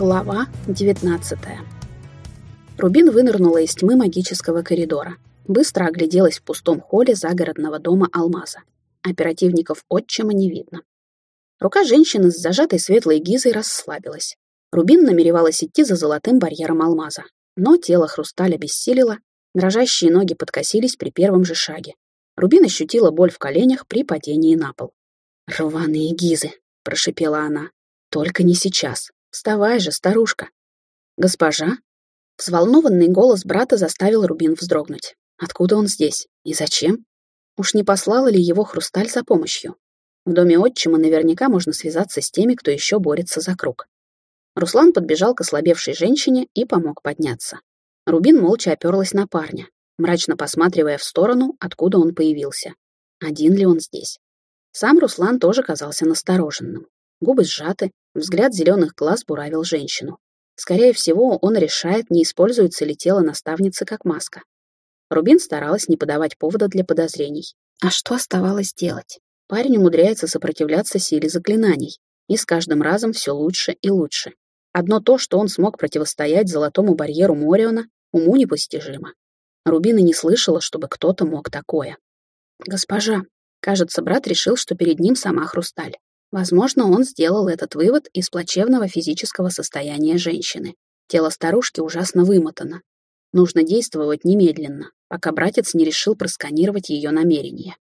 Глава 19 Рубин вынырнула из тьмы магического коридора. Быстро огляделась в пустом холле загородного дома Алмаза. Оперативников отчима не видно. Рука женщины с зажатой светлой гизой расслабилась. Рубин намеревалась идти за золотым барьером Алмаза. Но тело хрусталя бессилило, дрожащие ноги подкосились при первом же шаге. Рубин ощутила боль в коленях при падении на пол. «Рваные гизы!» — прошипела она. «Только не сейчас. Вставай же, старушка!» «Госпожа?» Взволнованный голос брата заставил Рубин вздрогнуть. Откуда он здесь? И зачем? Уж не послала ли его хрусталь за помощью? В доме отчима наверняка можно связаться с теми, кто еще борется за круг. Руслан подбежал к ослабевшей женщине и помог подняться. Рубин молча оперлась на парня, мрачно посматривая в сторону, откуда он появился. Один ли он здесь? Сам Руслан тоже казался настороженным. Губы сжаты, взгляд зеленых глаз буравил женщину. Скорее всего, он решает, не используется ли тело наставницы как маска. Рубин старалась не подавать повода для подозрений. А что оставалось делать? Парень умудряется сопротивляться силе заклинаний, и с каждым разом все лучше и лучше. Одно то, что он смог противостоять золотому барьеру Мориона, уму непостижимо. Рубина не слышала, чтобы кто-то мог такое. «Госпожа», кажется, брат решил, что перед ним сама Хрусталь. Возможно, он сделал этот вывод из плачевного физического состояния женщины. Тело старушки ужасно вымотано. Нужно действовать немедленно, пока братец не решил просканировать ее намерения.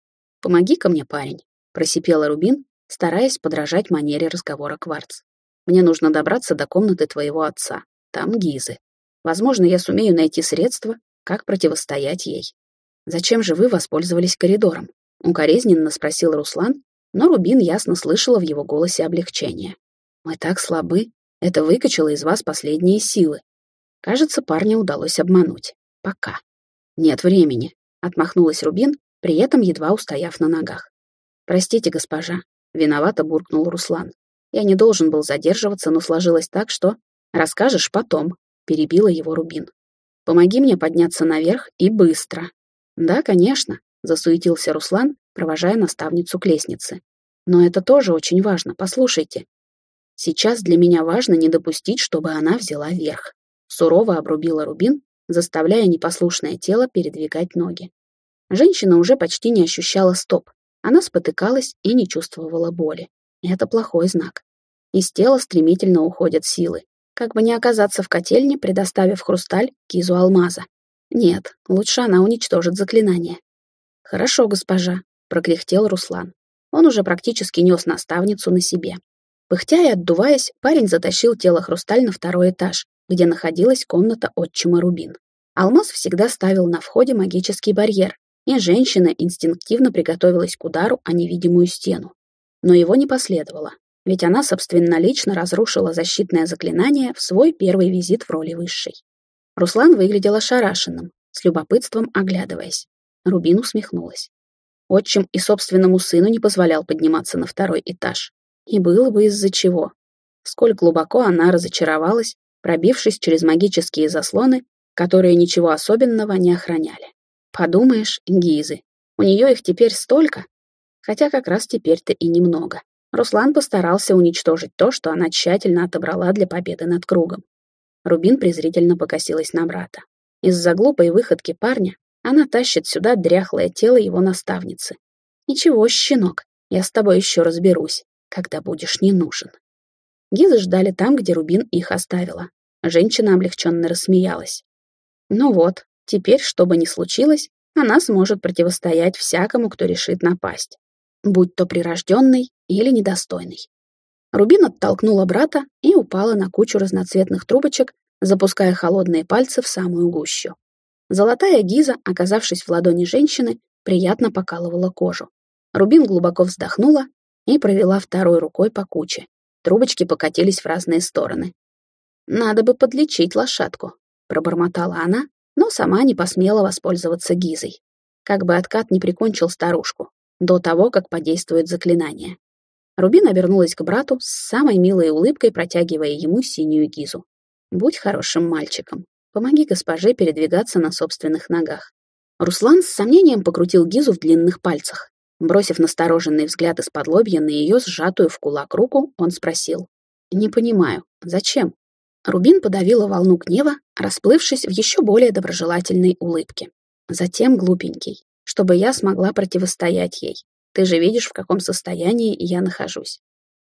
«Помоги-ка мне, парень», — просипела Рубин, стараясь подражать манере разговора Кварц. «Мне нужно добраться до комнаты твоего отца. Там Гизы. Возможно, я сумею найти средства, как противостоять ей. Зачем же вы воспользовались коридором?» — укоризненно спросил Руслан, но Рубин ясно слышала в его голосе облегчение. «Мы так слабы, это выкачало из вас последние силы. Кажется, парня удалось обмануть. Пока. Нет времени», — отмахнулась Рубин, при этом едва устояв на ногах. «Простите, госпожа», — виновато буркнул Руслан. «Я не должен был задерживаться, но сложилось так, что...» «Расскажешь потом», — перебила его Рубин. «Помоги мне подняться наверх и быстро». «Да, конечно», — засуетился Руслан, провожая наставницу к лестнице. Но это тоже очень важно, послушайте. Сейчас для меня важно не допустить, чтобы она взяла верх. Сурово обрубила Рубин, заставляя непослушное тело передвигать ноги. Женщина уже почти не ощущала стоп. Она спотыкалась и не чувствовала боли. Это плохой знак. Из тела стремительно уходят силы. Как бы не оказаться в котельне, предоставив хрусталь кизу алмаза. Нет, лучше она уничтожит заклинание. «Хорошо, госпожа», — прокряхтел Руслан. Он уже практически нес наставницу на себе. Пыхтя и отдуваясь, парень затащил тело Хрусталь на второй этаж, где находилась комната отчима Рубин. Алмаз всегда ставил на входе магический барьер, и женщина инстинктивно приготовилась к удару о невидимую стену. Но его не последовало, ведь она собственнолично разрушила защитное заклинание в свой первый визит в роли высшей. Руслан выглядел ошарашенным, с любопытством оглядываясь. Рубин усмехнулась. Отчим и собственному сыну не позволял подниматься на второй этаж. И было бы из-за чего. Сколь глубоко она разочаровалась, пробившись через магические заслоны, которые ничего особенного не охраняли. Подумаешь, гизы. У нее их теперь столько. Хотя как раз теперь-то и немного. Руслан постарался уничтожить то, что она тщательно отобрала для победы над кругом. Рубин презрительно покосилась на брата. Из-за глупой выходки парня она тащит сюда дряхлое тело его наставницы. Ничего, щенок, я с тобой еще разберусь, когда будешь не нужен. Гизы ждали там, где Рубин их оставила. Женщина облегченно рассмеялась. Ну вот, теперь, что бы ни случилось, она сможет противостоять всякому, кто решит напасть, будь то прирожденный или недостойный. Рубин оттолкнула брата и упала на кучу разноцветных трубочек, запуская холодные пальцы в самую гущу. Золотая гиза, оказавшись в ладони женщины, приятно покалывала кожу. Рубин глубоко вздохнула и провела второй рукой по куче. Трубочки покатились в разные стороны. «Надо бы подлечить лошадку», — пробормотала она, но сама не посмела воспользоваться гизой. Как бы откат не прикончил старушку до того, как подействует заклинание. Рубин обернулась к брату с самой милой улыбкой, протягивая ему синюю гизу. «Будь хорошим мальчиком. Помоги госпоже передвигаться на собственных ногах. Руслан с сомнением покрутил Гизу в длинных пальцах. Бросив настороженный взгляд из-под лобья на ее сжатую в кулак руку, он спросил. «Не понимаю, зачем?» Рубин подавила волну гнева, расплывшись в еще более доброжелательной улыбке. Затем глупенький, чтобы я смогла противостоять ей. Ты же видишь, в каком состоянии я нахожусь.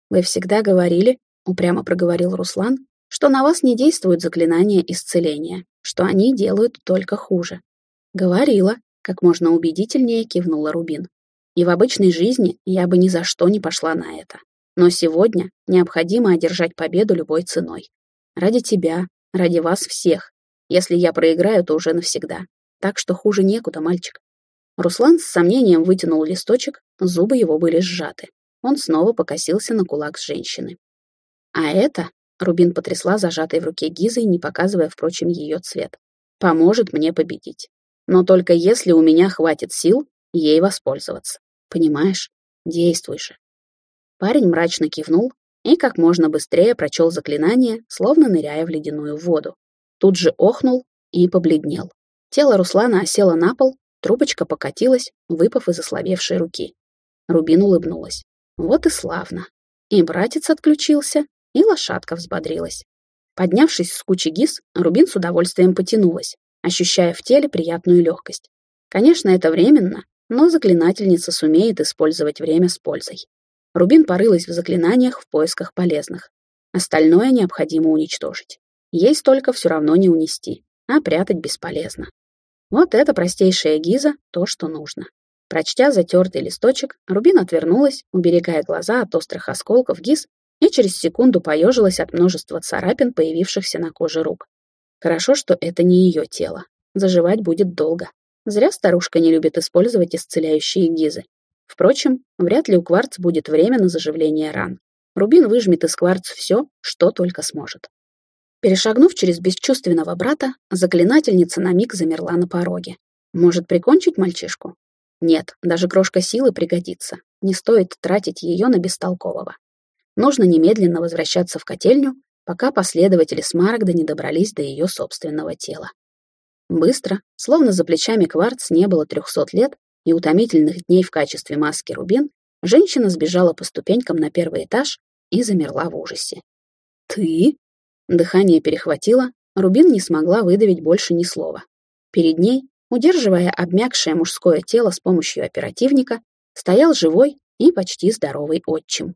Вы всегда говорили, упрямо проговорил Руслан, что на вас не действуют заклинания исцеления, что они делают только хуже. Говорила, как можно убедительнее кивнула Рубин. И в обычной жизни я бы ни за что не пошла на это. Но сегодня необходимо одержать победу любой ценой. Ради тебя, ради вас всех. Если я проиграю, то уже навсегда. Так что хуже некуда, мальчик. Руслан с сомнением вытянул листочек, зубы его были сжаты. Он снова покосился на кулак с женщины. А это, Рубин потрясла зажатой в руке Гизой, не показывая, впрочем, ее цвет, поможет мне победить. Но только если у меня хватит сил ей воспользоваться. Понимаешь? Действуй же. Парень мрачно кивнул и как можно быстрее прочел заклинание, словно ныряя в ледяную воду. Тут же охнул и побледнел. Тело Руслана осело на пол, трубочка покатилась, выпав из ослабевшей руки. Рубин улыбнулась. Вот и славно. И братец отключился, и лошадка взбодрилась. Поднявшись с кучи гис, Рубин с удовольствием потянулась, ощущая в теле приятную легкость. Конечно, это временно, но заклинательница сумеет использовать время с пользой. Рубин порылась в заклинаниях в поисках полезных. Остальное необходимо уничтожить. Ей столько все равно не унести, а прятать бесполезно. Вот это простейшая гиза, то, что нужно. Прочтя затертый листочек, Рубин отвернулась, уберегая глаза от острых осколков гиз, и через секунду поежилась от множества царапин, появившихся на коже рук. Хорошо, что это не ее тело. Заживать будет долго. Зря старушка не любит использовать исцеляющие гизы. Впрочем, вряд ли у кварц будет время на заживление ран. Рубин выжмет из кварц все, что только сможет. Перешагнув через бесчувственного брата, заклинательница на миг замерла на пороге. Может прикончить мальчишку? Нет, даже крошка силы пригодится. Не стоит тратить ее на бестолкового. Нужно немедленно возвращаться в котельню, пока последователи Смарагда не добрались до ее собственного тела. Быстро, словно за плечами кварц не было трехсот лет, и утомительных дней в качестве маски Рубин, женщина сбежала по ступенькам на первый этаж и замерла в ужасе. «Ты?» Дыхание перехватило, Рубин не смогла выдавить больше ни слова. Перед ней, удерживая обмякшее мужское тело с помощью оперативника, стоял живой и почти здоровый отчим.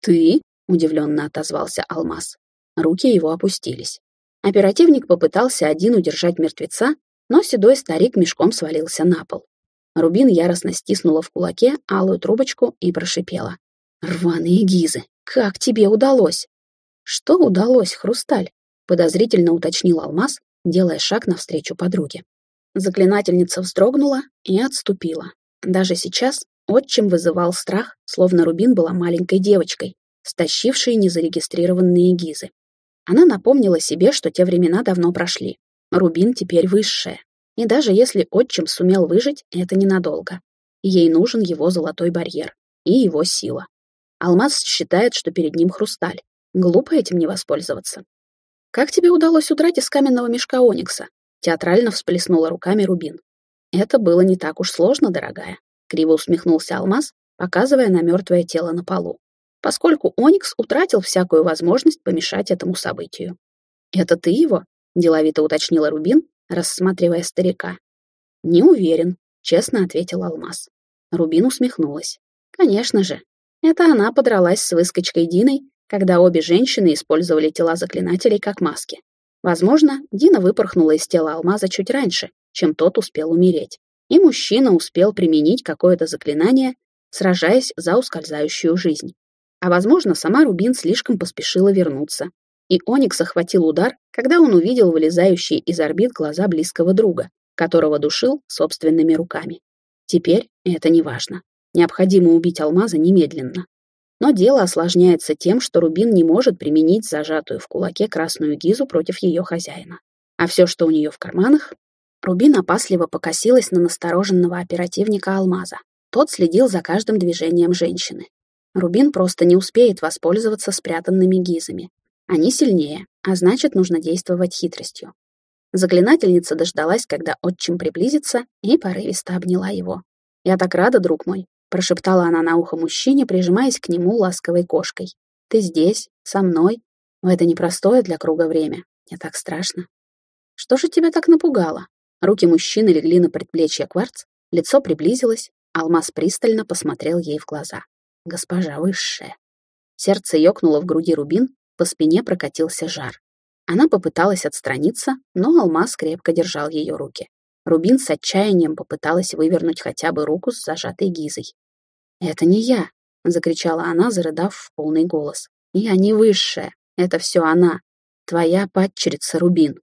«Ты?» — удивленно отозвался Алмаз. Руки его опустились. Оперативник попытался один удержать мертвеца, но седой старик мешком свалился на пол. Рубин яростно стиснула в кулаке алую трубочку и прошипела. «Рваные гизы! Как тебе удалось?» «Что удалось, Хрусталь?» — подозрительно уточнил Алмаз, делая шаг навстречу подруге. Заклинательница вздрогнула и отступила. Даже сейчас отчим вызывал страх, словно Рубин была маленькой девочкой, стащившей незарегистрированные гизы. Она напомнила себе, что те времена давно прошли. Рубин теперь высшая. И даже если отчим сумел выжить, это ненадолго. Ей нужен его золотой барьер и его сила. Алмаз считает, что перед ним хрусталь. Глупо этим не воспользоваться. «Как тебе удалось удрать из каменного мешка Оникса?» Театрально всплеснула руками Рубин. «Это было не так уж сложно, дорогая», — криво усмехнулся Алмаз, показывая на мертвое тело на полу, поскольку Оникс утратил всякую возможность помешать этому событию. «Это ты его?» — деловито уточнила Рубин, рассматривая старика. «Не уверен», — честно ответил Алмаз. Рубин усмехнулась. «Конечно же. Это она подралась с выскочкой Диной, когда обе женщины использовали тела заклинателей как маски. Возможно, Дина выпорхнула из тела Алмаза чуть раньше, чем тот успел умереть. И мужчина успел применить какое-то заклинание, сражаясь за ускользающую жизнь. А возможно, сама Рубин слишком поспешила вернуться, и Оникс охватил удар, когда он увидел вылезающие из орбит глаза близкого друга, которого душил собственными руками. Теперь это не важно. Необходимо убить алмаза немедленно. Но дело осложняется тем, что Рубин не может применить зажатую в кулаке красную гизу против ее хозяина. А все, что у нее в карманах... Рубин опасливо покосилась на настороженного оперативника алмаза. Тот следил за каждым движением женщины. Рубин просто не успеет воспользоваться спрятанными гизами, они сильнее, а значит, нужно действовать хитростью. Заклинательница дождалась, когда отчим приблизится, и порывисто обняла его. «Я так рада, друг мой», — прошептала она на ухо мужчине, прижимаясь к нему ласковой кошкой. «Ты здесь, со мной. В это непростое для круга время. Мне так страшно. Что же тебя так напугало? Руки мужчины легли на предплечье кварц, лицо приблизилось, алмаз пристально посмотрел ей в глаза. Госпожа высшая. Сердце ёкнуло в груди рубин, по спине прокатился жар. Она попыталась отстраниться, но алмаз крепко держал ее руки. Рубин с отчаянием попыталась вывернуть хотя бы руку с зажатой гизой. «Это не я!» — закричала она, зарыдав в полный голос. «Я не высшая. Это все она. Твоя падчерица Рубин».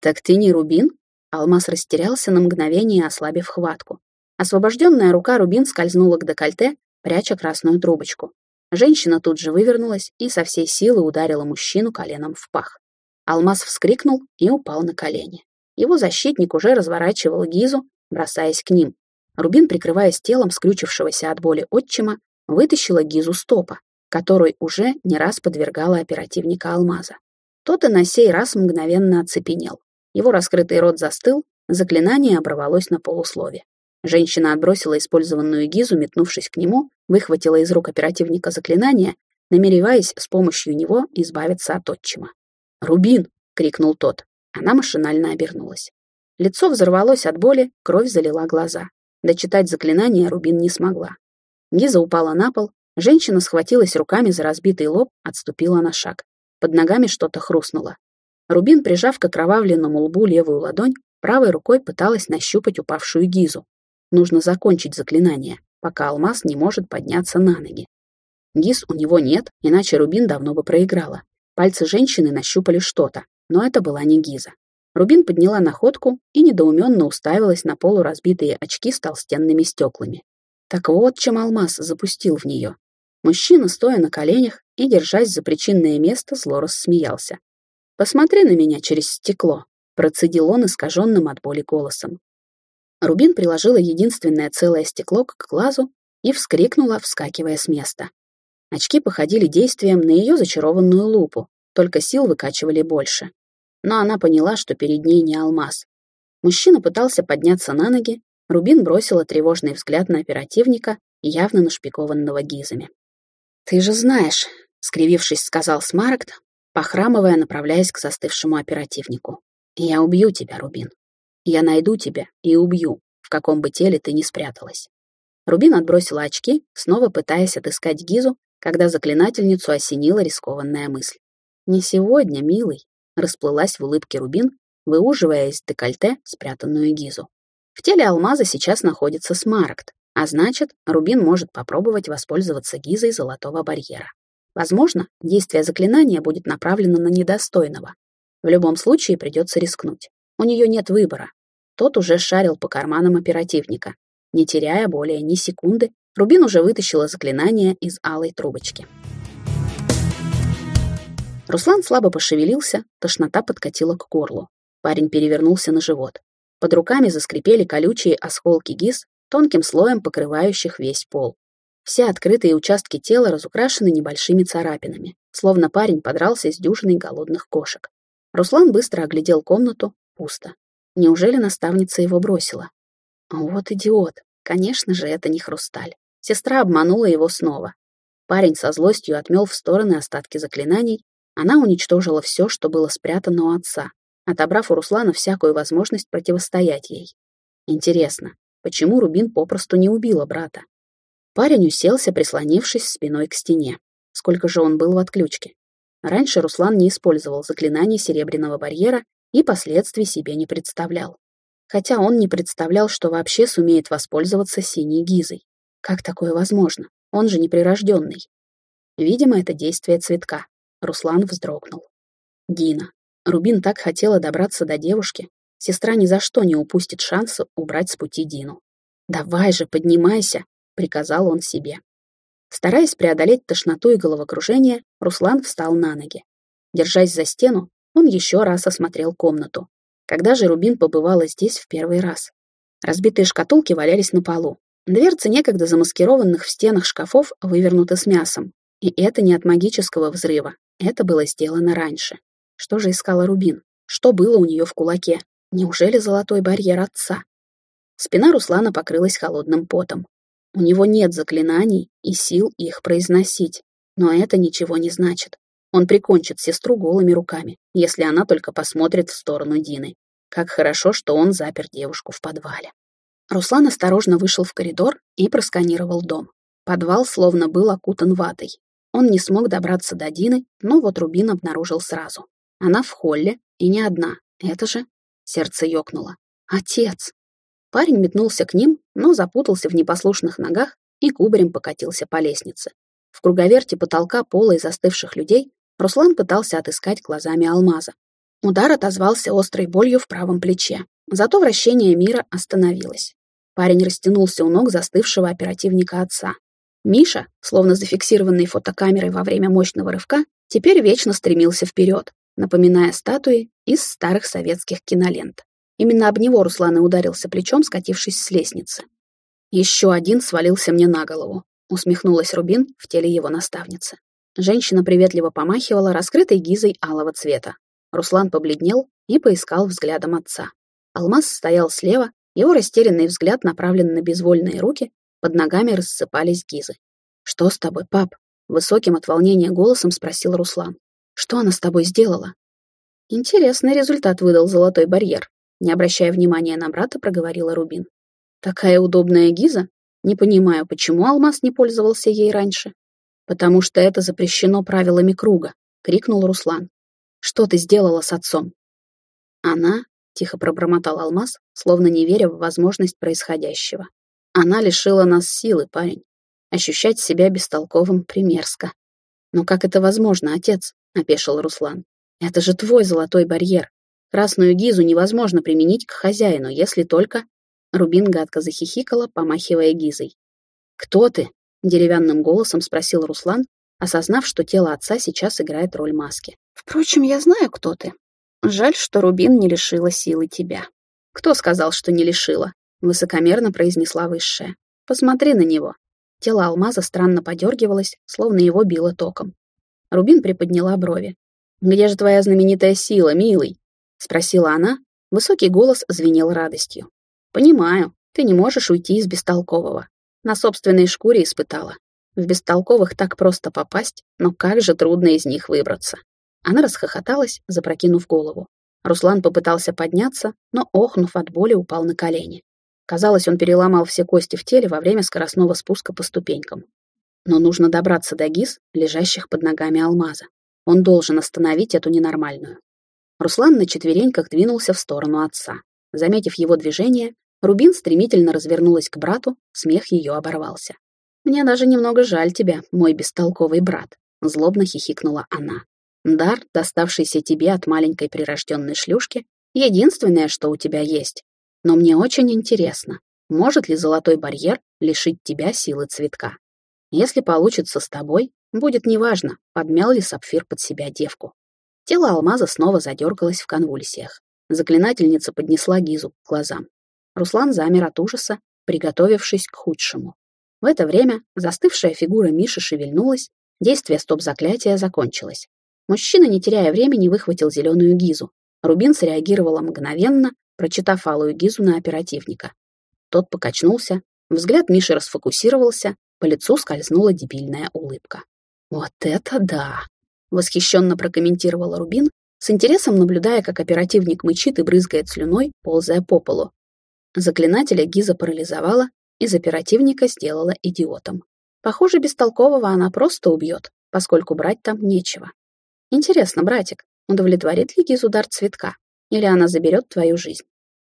«Так ты не Рубин?» Алмаз растерялся на мгновение, ослабив хватку. Освобожденная рука Рубин скользнула к декольте, пряча красную трубочку. Женщина тут же вывернулась и со всей силы ударила мужчину коленом в пах. Алмаз вскрикнул и упал на колени. Его защитник уже разворачивал Гизу, бросаясь к ним. Рубин, прикрываясь телом скрючившегося от боли отчима, вытащила Гизу стопа, которой уже не раз подвергала оперативника Алмаза. Тот и на сей раз мгновенно оцепенел. Его раскрытый рот застыл, заклинание оборвалось на полуслове. Женщина отбросила использованную гизу, метнувшись к нему, выхватила из рук оперативника заклинание, намереваясь с помощью него избавиться от отчима. «Рубин!» — крикнул тот. Она машинально обернулась. Лицо взорвалось от боли, кровь залила глаза. Дочитать заклинание Рубин не смогла. Гиза упала на пол, женщина схватилась руками за разбитый лоб, отступила на шаг. Под ногами что-то хрустнуло. Рубин, прижав к окровавленному лбу левую ладонь, правой рукой пыталась нащупать упавшую гизу. Нужно закончить заклинание, пока алмаз не может подняться на ноги. Гиз у него нет, иначе Рубин давно бы проиграла. Пальцы женщины нащупали что-то, но это была не гиза. Рубин подняла находку и недоуменно уставилась на полуразбитые очки с толстенными стеклами. Так вот, чем алмаз запустил в нее. Мужчина, стоя на коленях и, держась за причинное место, зло рассмеялся. «Посмотри на меня через стекло», — процедил он искаженным от боли голосом. Рубин приложила единственное целое стекло к глазу и вскрикнула, вскакивая с места. Очки походили действием на ее зачарованную лупу, только сил выкачивали больше. Но она поняла, что перед ней не алмаз. Мужчина пытался подняться на ноги, Рубин бросила тревожный взгляд на оперативника, явно нашпикованного гизами. «Ты же знаешь», — скривившись, сказал Смарагд, похрамывая, направляясь к застывшему оперативнику. «Я убью тебя, Рубин. Я найду тебя и убью, в каком бы теле ты ни спряталась». Рубин отбросила очки, снова пытаясь отыскать Гизу, когда заклинательницу осенила рискованная мысль. «Не сегодня, милый», — расплылась в улыбке Рубин, выуживая из декольте спрятанную Гизу. В теле алмаза сейчас находится Смарагд, а значит, Рубин может попробовать воспользоваться Гизой золотого барьера. Возможно, действие заклинания будет направлено на недостойного. В любом случае придется рискнуть. У нее нет выбора. Тот уже шарил по карманам оперативника. Не теряя более ни секунды, Рубин уже вытащила заклинание из алой трубочки. Руслан слабо пошевелился, тошнота подкатила к горлу. Парень перевернулся на живот. Под руками заскрипели колючие осколки гиз, тонким слоем покрывающих весь пол. Все открытые участки тела разукрашены небольшими царапинами, словно парень подрался с дюжиной голодных кошек. Руслан быстро оглядел комнату, пусто. Неужели наставница его бросила? Вот идиот. Конечно же, это не хрусталь. Сестра обманула его снова. Парень со злостью отмел в стороны остатки заклинаний. Она уничтожила все, что было спрятано у отца, отобрав у Руслана всякую возможность противостоять ей. Интересно, почему Рубин попросту не убила брата? Парень уселся, прислонившись спиной к стене. Сколько же он был в отключке? Раньше Руслан не использовал заклинание серебряного барьера и последствий себе не представлял. Хотя он не представлял, что вообще сумеет воспользоваться синей гизой. Как такое возможно? Он же неприрожденный. Видимо, это действие цветка. Руслан вздрогнул. Дина. Рубин так хотела добраться до девушки. Сестра ни за что не упустит шанса убрать с пути Дину. «Давай же, поднимайся!» — приказал он себе. Стараясь преодолеть тошноту и головокружение, Руслан встал на ноги. Держась за стену, он еще раз осмотрел комнату. Когда же Рубин побывала здесь в первый раз? Разбитые шкатулки валялись на полу. Дверцы некогда замаскированных в стенах шкафов вывернуты с мясом. И это не от магического взрыва. Это было сделано раньше. Что же искала Рубин? Что было у нее в кулаке? Неужели золотой барьер отца? Спина Руслана покрылась холодным потом. У него нет заклинаний и сил их произносить, но это ничего не значит. Он прикончит сестру голыми руками, если она только посмотрит в сторону Дины. Как хорошо, что он запер девушку в подвале. Руслан осторожно вышел в коридор и просканировал дом. Подвал словно был окутан ватой. Он не смог добраться до Дины, но вот Рубин обнаружил сразу. Она в холле, и не одна. Это же... Сердце ёкнуло. Отец! Парень метнулся к ним, но запутался в непослушных ногах и кубарем покатился по лестнице. В круговерте потолка пола и застывших людей Руслан пытался отыскать глазами алмаза. Удар отозвался острой болью в правом плече. Зато вращение мира остановилось. Парень растянулся у ног застывшего оперативника отца. Миша, словно зафиксированный фотокамерой во время мощного рывка, теперь вечно стремился вперед, напоминая статуи из старых советских кинолент. Именно об него Руслан и ударился плечом, скатившись с лестницы. Еще один свалился мне на голову, усмехнулась Рубин в теле его наставницы. Женщина приветливо помахивала раскрытой гизой алого цвета. Руслан побледнел и поискал взглядом отца. Алмаз стоял слева, его растерянный взгляд направлен на безвольные руки, под ногами рассыпались гизы. «Что с тобой, пап?» — высоким от волнения голосом спросил Руслан. «Что она с тобой сделала?» Интересный результат выдал золотой барьер. Не обращая внимания на брата, проговорила Рубин. «Такая удобная гиза? Не понимаю, почему Алмаз не пользовался ей раньше?» «Потому что это запрещено правилами круга», — крикнул Руслан. «Что ты сделала с отцом?» «Она», — тихо пробормотал Алмаз, словно не веря в возможность происходящего. «Она лишила нас силы, парень. Ощущать себя бестолковым примерзко». «Но как это возможно, отец?» — опешил Руслан. «Это же твой золотой барьер. Красную гизу невозможно применить к хозяину, если только... Рубин гадко захихикала, помахивая гизой. «Кто ты?» — деревянным голосом спросил Руслан, осознав, что тело отца сейчас играет роль маски. «Впрочем, я знаю, кто ты. Жаль, что Рубин не лишила силы тебя». «Кто сказал, что не лишила?» — высокомерно произнесла высшая. «Посмотри на него». Тело алмаза странно подергивалось, словно его било током. Рубин приподняла брови. «Где же твоя знаменитая сила, милый?» — спросила она. Высокий голос звенел радостью. «Понимаю, ты не можешь уйти из бестолкового. На собственной шкуре испытала. В бестолковых так просто попасть, но как же трудно из них выбраться». Она расхохоталась, запрокинув голову. Руслан попытался подняться, но, охнув от боли, упал на колени. Казалось, он переломал все кости в теле во время скоростного спуска по ступенькам. Но нужно добраться до гиз, лежащих под ногами алмаза. Он должен остановить эту ненормальную. Руслан на четвереньках двинулся в сторону отца. Заметив его движение, Рубин стремительно развернулась к брату, смех ее оборвался. «Мне даже немного жаль тебя, мой бестолковый брат», — злобно хихикнула она. «Дар, доставшийся тебе от маленькой прирожденной шлюшки, единственное, что у тебя есть. Но мне очень интересно, может ли золотой барьер лишить тебя силы цветка? Если получится с тобой, будет неважно, подмял ли сапфир под себя девку. Тело алмаза снова задергалось в конвульсиях. Заклинательница поднесла Гизу к глазам. Руслан замер от ужаса, приготовившись к худшему. В это время застывшая фигура Миши шевельнулась, действие стоп-заклятия закончилось. Мужчина, не теряя времени, выхватил зеленую Гизу. Рубин среагировала мгновенно, прочитав алую Гизу на оперативника. Тот покачнулся, взгляд Миши расфокусировался, по лицу скользнула дебильная улыбка. «Вот это да!» Восхищенно прокомментировала Рубин, с интересом наблюдая, как оперативник мычит и брызгает слюной, ползая по полу. Заклинателя Гиза парализовала, из оперативника сделала идиотом. Похоже, бестолкового она просто убьет, поскольку брать там нечего. Интересно, братик, удовлетворит ли Гизу дар цветка? Или она заберет твою жизнь?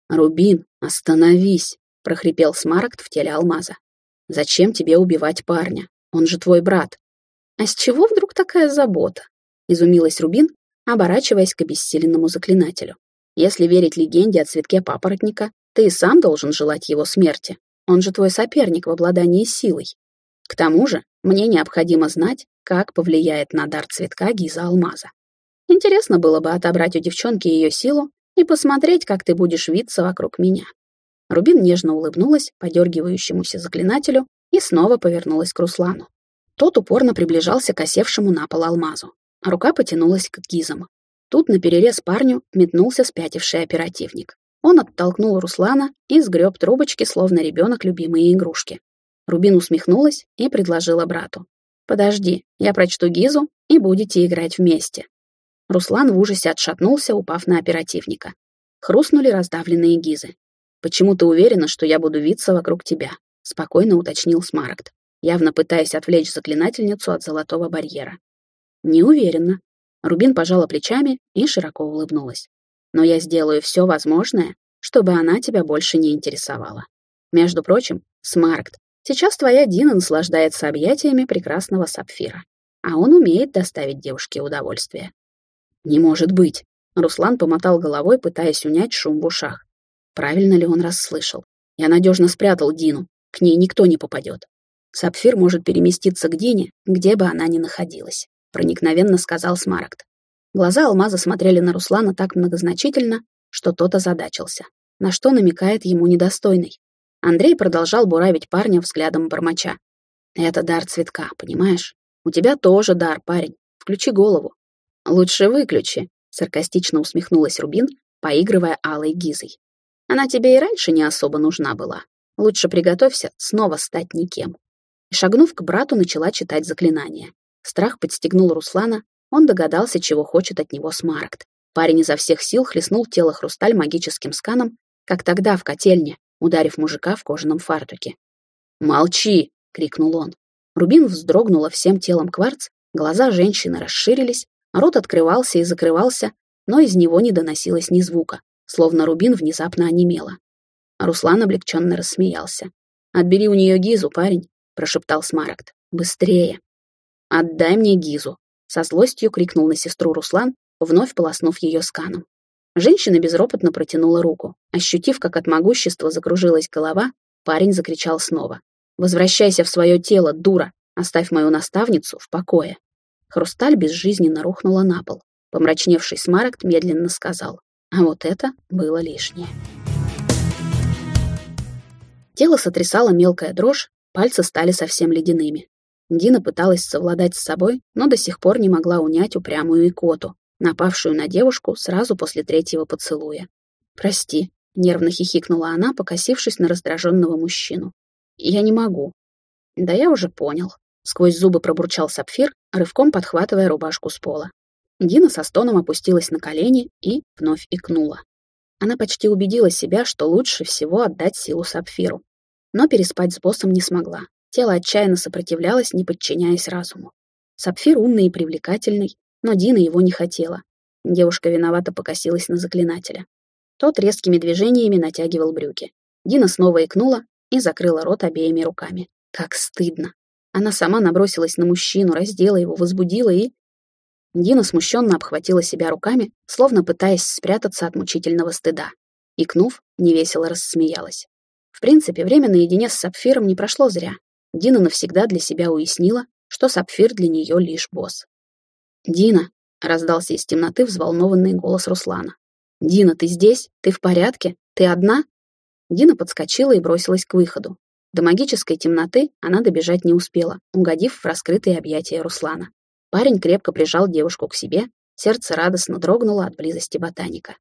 «Рубин, остановись!» — прохрипел Смарагд в теле алмаза. «Зачем тебе убивать парня? Он же твой брат. «А с чего вдруг такая забота?» — изумилась Рубин, оборачиваясь к обессиленному заклинателю. «Если верить легенде о цветке папоротника, ты и сам должен желать его смерти. Он же твой соперник в обладании силой. К тому же мне необходимо знать, как повлияет на дар цветка Гиза Алмаза. Интересно было бы отобрать у девчонки ее силу и посмотреть, как ты будешь виться вокруг меня». Рубин нежно улыбнулась подергивающемуся заклинателю и снова повернулась к Руслану. Тот упорно приближался к осевшему на пол алмазу, рука потянулась к гизам. Тут на перерез парню метнулся спятивший оперативник. Он оттолкнул Руслана и сгреб трубочки, словно ребенок любимые игрушки. Рубин усмехнулась и предложила брату. Подожди, я прочту Гизу, и будете играть вместе. Руслан в ужасе отшатнулся, упав на оперативника. Хрустнули раздавленные Гизы. «Почему ты уверена, что я буду виться вокруг тебя?» — спокойно уточнил Смарагд, явно пытаясь отвлечь заклинательницу от золотого барьера. «Не уверена». Рубин пожала плечами и широко улыбнулась. «Но я сделаю все возможное, чтобы она тебя больше не интересовала. Между прочим, Смарагд, сейчас твоя Дина наслаждается объятиями прекрасного сапфира, а он умеет доставить девушке удовольствие». «Не может быть!» Руслан помотал головой, пытаясь унять шум в ушах. Правильно ли он расслышал? Я надежно спрятал Дину, к ней никто не попадет. Сапфир может переместиться к Дине, где бы она ни находилась, проникновенно сказал Смарагд. Глаза алмаза смотрели на Руслана так многозначительно, что тот озадачился. На что намекает ему недостойный. Андрей продолжал буравить парня взглядом бормоча. «Это дар цветка, понимаешь? У тебя тоже дар, парень. Включи голову». «Лучше выключи», — саркастично усмехнулась Рубин, поигрывая алой гизой. «Она тебе и раньше не особо нужна была. Лучше приготовься снова стать никем». И, шагнув к брату, начала читать заклинание. Страх подстегнул Руслана, он догадался, чего хочет от него Смарагд. Парень изо всех сил хлестнул тело хрусталь магическим сканом, как тогда в котельне, ударив мужика в кожаном фартуке. «Молчи!» — крикнул он. Рубин вздрогнула всем телом кварц, глаза женщины расширились, рот открывался и закрывался, но из него не доносилось ни звука, словно Рубин внезапно онемела. Руслан облегченно рассмеялся. «Отбери у нее Гизу, парень», — прошептал Смарагд. «Быстрее!» «Отдай мне Гизу!» — со злостью крикнул на сестру Руслан, вновь полоснув ее сканом. Женщина безропотно протянула руку. Ощутив, как от могущества закружилась голова, парень закричал снова. «Возвращайся в свое тело, дура! Оставь мою наставницу в покое!» Хрусталь безжизненно рухнула на пол. Помрачневший Смарагд медленно сказал. А вот это было лишнее. Тело сотрясало мелкая дрожь, пальцы стали совсем ледяными. Дина пыталась совладать с собой, но до сих пор не могла унять упрямую икоту, напавшую на девушку сразу после третьего поцелуя. «Прости», — нервно хихикнула она, покосившись на раздраженного мужчину. «Я не могу». «Да я уже понял», — сквозь зубы пробурчал Сапфир, рывком подхватывая рубашку с пола. Дина со стоном опустилась на колени и вновь икнула. Она почти убедила себя, что лучше всего отдать силу Сапфиру. Но переспать с боссом не смогла. Тело отчаянно сопротивлялось, не подчиняясь разуму. Сапфир умный и привлекательный, но Дина его не хотела. Девушка виновато покосилась на заклинателя. Тот резкими движениями натягивал брюки. Дина снова икнула и закрыла рот обеими руками. Как стыдно. Она сама набросилась на мужчину, раздела его, возбудила и... Дина смущенно обхватила себя руками, словно пытаясь спрятаться от мучительного стыда. Икнув, невесело рассмеялась. В принципе, время наедине с Сапфиром не прошло зря. Дина навсегда для себя уяснила, что Сапфир для нее лишь босс. «Дина!» — раздался из темноты взволнованный голос Руслана. «Дина, ты здесь? Ты в порядке? Ты одна?» Дина подскочила и бросилась к выходу. До магической темноты она добежать не успела, угодив в раскрытые объятия Руслана. Парень крепко прижал девушку к себе, сердце радостно дрогнуло от близости ботаника.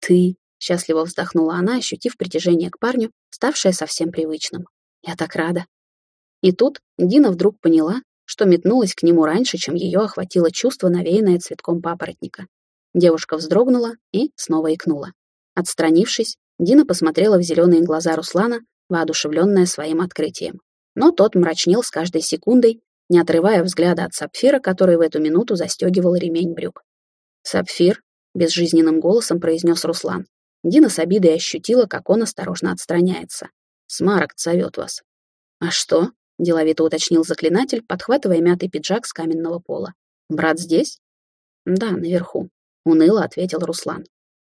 «Ты...» — счастливо вздохнула она, ощутив притяжение к парню, ставшее совсем привычным. «Я так рада». И тут Дина вдруг поняла, что метнулась к нему раньше, чем ее охватило чувство, навеянное цветком папоротника. Девушка вздрогнула и снова икнула. Отстранившись, Дина посмотрела в зеленые глаза Руслана, воодушевленная своим открытием. Но тот мрачнел с каждой секундой, не отрывая взгляда от Сапфира, который в эту минуту застегивал ремень брюк. «Сапфир», — безжизненным голосом произнес Руслан. Дина с обидой ощутила, как он осторожно отстраняется. «Смарагд зовет вас». «А что?» — деловито уточнил заклинатель, подхватывая мятый пиджак с каменного пола. «Брат здесь?» «Да, наверху», — уныло ответил Руслан.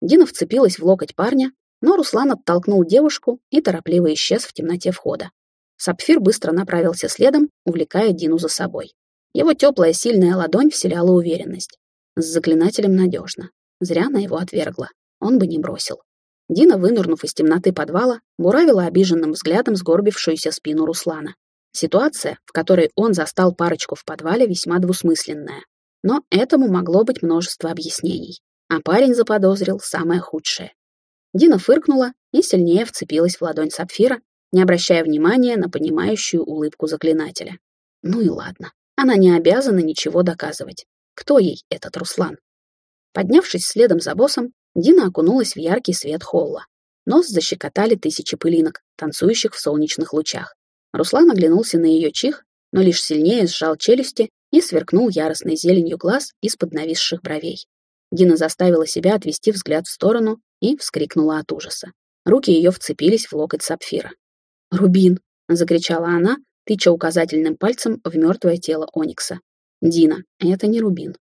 Дина вцепилась в локоть парня, но Руслан оттолкнул девушку и торопливо исчез в темноте входа. Сапфир быстро направился следом, увлекая Дину за собой. Его теплая, сильная ладонь вселяла уверенность. С заклинателем надежно. Зря она его отвергла. Он бы не бросил. Дина, вынырнув из темноты подвала, буравила обиженным взглядом сгорбившуюся спину Руслана. Ситуация, в которой он застал парочку в подвале, весьма двусмысленная. Но этому могло быть множество объяснений. А парень заподозрил самое худшее. Дина фыркнула и сильнее вцепилась в ладонь Сапфира, не обращая внимания на понимающую улыбку заклинателя. Ну и ладно. Она не обязана ничего доказывать. Кто ей этот Руслан? Поднявшись следом за боссом, Дина окунулась в яркий свет холла. Нос защекотали тысячи пылинок, танцующих в солнечных лучах. Руслан оглянулся на ее чих, но лишь сильнее сжал челюсти и сверкнул яростной зеленью глаз из-под нависших бровей. Дина заставила себя отвести взгляд в сторону и вскрикнула от ужаса. Руки ее вцепились в локоть сапфира. «Рубин!» — закричала она, тыча указательным пальцем в мертвое тело Оникса. «Дина, это не Рубин».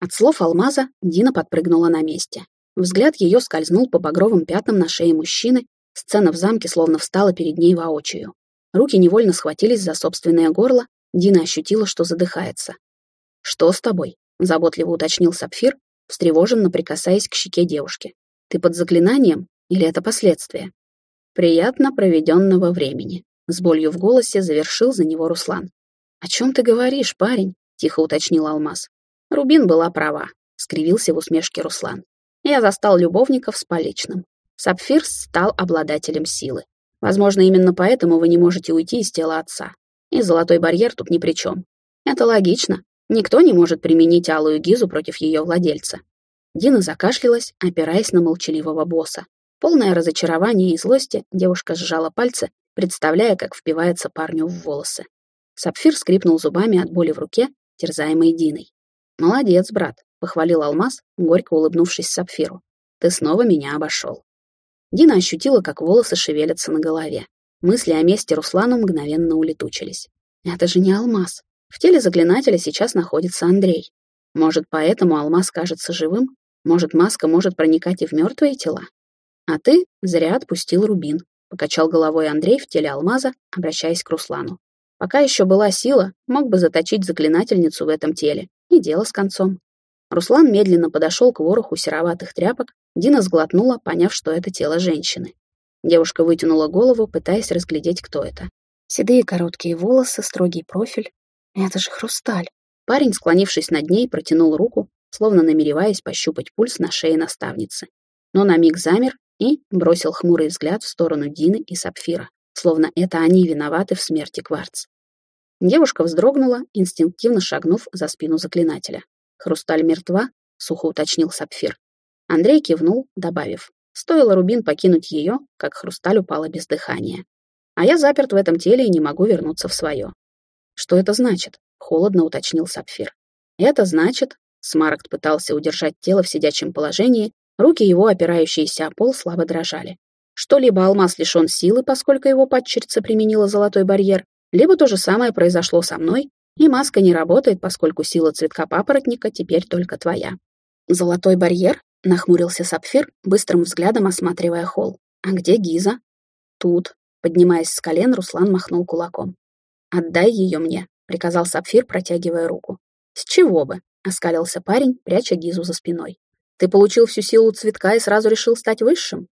От слов алмаза Дина подпрыгнула на месте. Взгляд ее скользнул по багровым пятнам на шее мужчины, сцена в замке словно встала перед ней воочию. Руки невольно схватились за собственное горло, Дина ощутила, что задыхается. «Что с тобой?» — заботливо уточнил Сапфир, встревоженно прикасаясь к щеке девушки. «Ты под заклинанием или это последствия?» «Приятно проведенного времени», — с болью в голосе завершил за него Руслан. «О чем ты говоришь, парень?» — тихо уточнил Алмаз. Рубин была права, — скривился в усмешке Руслан. Я застал любовников с поличным. Сапфир стал обладателем силы. Возможно, именно поэтому вы не можете уйти из тела отца. И золотой барьер тут ни при чем. Это логично. Никто не может применить алую гизу против ее владельца. Дина закашлялась, опираясь на молчаливого босса. Полное разочарование и злости девушка сжала пальцы, представляя, как впивается парню в волосы. Сапфир скрипнул зубами от боли в руке, терзаемой Диной. «Молодец, брат», — похвалил Алмаз, горько улыбнувшись Сапфиру. «Ты снова меня обошел». Дина ощутила, как волосы шевелятся на голове. Мысли о месте Руслану мгновенно улетучились. «Это же не Алмаз. В теле заклинателя сейчас находится Андрей. Может, поэтому Алмаз кажется живым? Может, маска может проникать и в мертвые тела? А ты зря отпустил Рубин», — покачал головой Андрей в теле Алмаза, обращаясь к Руслану. «Пока еще была сила, мог бы заточить заклинательницу в этом теле, и дело с концом. Руслан медленно подошел к вороху сероватых тряпок. Дина сглотнула, поняв, что это тело женщины. Девушка вытянула голову, пытаясь разглядеть, кто это. Седые короткие волосы, строгий профиль. Это же хрусталь. Парень, склонившись над ней, протянул руку, словно намереваясь пощупать пульс на шее наставницы. Но на миг замер и бросил хмурый взгляд в сторону Дины и Сапфира, словно это они виноваты в смерти Кварц. Девушка вздрогнула, инстинктивно шагнув за спину заклинателя. «Хрусталь мертва?» — сухо уточнил Сапфир. Андрей кивнул, добавив. Стоило Рубин покинуть ее, как хрусталь упала без дыхания. А я заперт в этом теле и не могу вернуться в свое. Что это значит? Холодно уточнил Сапфир. Это значит... Смарагд пытался удержать тело в сидячем положении, руки его, опирающиеся о пол, слабо дрожали. Что либо алмаз лишен силы, поскольку его падчерица применила золотой барьер, либо то же самое произошло со мной, и маска не работает, поскольку сила цветка папоротника теперь только твоя. Золотой барьер? Нахмурился Сапфир, быстрым взглядом осматривая холл. А где Гиза? Тут. Поднимаясь с колен, Руслан махнул кулаком. «Отдай ее мне», — приказал Сапфир, протягивая руку. «С чего бы?» — оскалился парень, пряча Гизу за спиной. «Ты получил всю силу цветка и сразу решил стать высшим?»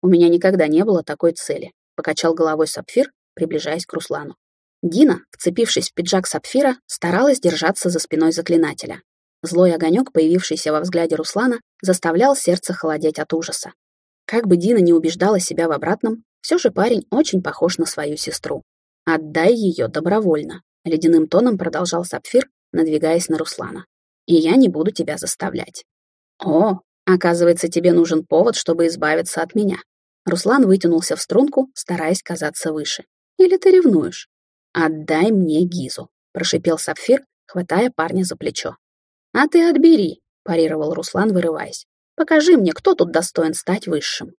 «У меня никогда не было такой цели», — покачал головой Сапфир, приближаясь к Руслану. Дина, вцепившись в пиджак сапфира, старалась держаться за спиной заклинателя. Злой огонек, появившийся во взгляде Руслана, заставлял сердце холодеть от ужаса. Как бы Дина не убеждала себя в обратном, все же парень очень похож на свою сестру. «Отдай ее добровольно», — ледяным тоном продолжал Сапфир, надвигаясь на Руслана. «И я не буду тебя заставлять». «О, оказывается, тебе нужен повод, чтобы избавиться от меня». Руслан вытянулся в струнку, стараясь казаться выше. «Или ты ревнуешь?» «Отдай мне Гизу», — прошипел Сапфир, хватая парня за плечо. «А ты отбери», — парировал Руслан, вырываясь. «Покажи мне, кто тут достоин стать высшим».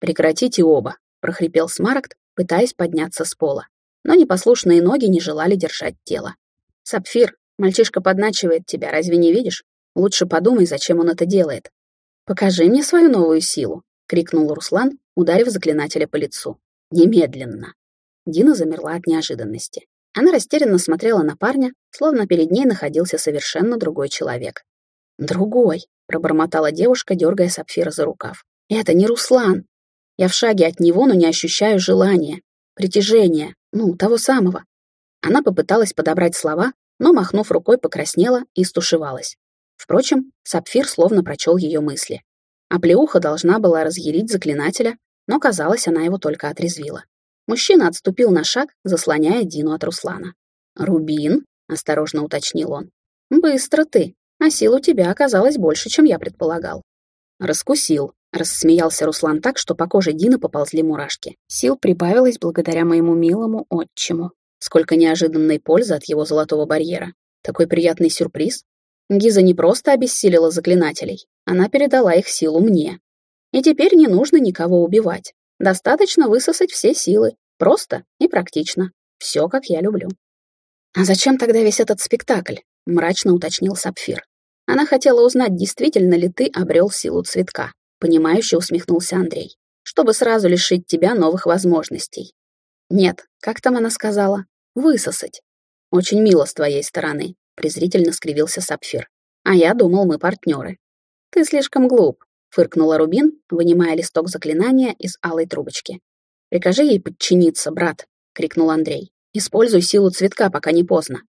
«Прекратите оба», — прохрипел Смарагд, пытаясь подняться с пола. Но непослушные ноги не желали держать тело. «Сапфир, мальчишка подначивает тебя, разве не видишь? Лучше подумай, зачем он это делает». «Покажи мне свою новую силу», — крикнул Руслан, ударив заклинателя по лицу. «Немедленно». Дина замерла от неожиданности. Она растерянно смотрела на парня, словно перед ней находился совершенно другой человек. «Другой», — пробормотала девушка, дергая Сапфира за рукав. «Это не Руслан. Я в шаге от него, но не ощущаю желания, притяжения, ну, того самого». Она попыталась подобрать слова, но, махнув рукой, покраснела и стушевалась. Впрочем, Сапфир словно прочел ее мысли. А плеуха должна была разъярить заклинателя, но, казалось, она его только отрезвила. Мужчина отступил на шаг, заслоняя Дину от Руслана. «Рубин?» осторожно уточнил он. «Быстро ты, а сил у тебя оказалось больше, чем я предполагал». «Раскусил», — рассмеялся Руслан так, что по коже Дины поползли мурашки. Сил прибавилось благодаря моему милому отчиму. Сколько неожиданной пользы от его золотого барьера. Такой приятный сюрприз. Гиза не просто обессилила заклинателей, она передала их силу мне. И теперь не нужно никого убивать. Достаточно высосать все силы. Просто и практично. Все, как я люблю. «А зачем тогда весь этот спектакль?» — мрачно уточнил Сапфир. Она хотела узнать, действительно ли ты обрел силу цветка. Понимающе усмехнулся Андрей. Чтобы сразу лишить тебя новых возможностей. Нет, как там она сказала? Высосать. Очень мило с твоей стороны, презрительно скривился Сапфир. А я думал, мы партнеры. Ты слишком глуп, фыркнула Рубин, вынимая листок заклинания из алой трубочки. Прикажи ей подчиниться, брат, крикнул Андрей. Используй силу цветка, пока не поздно.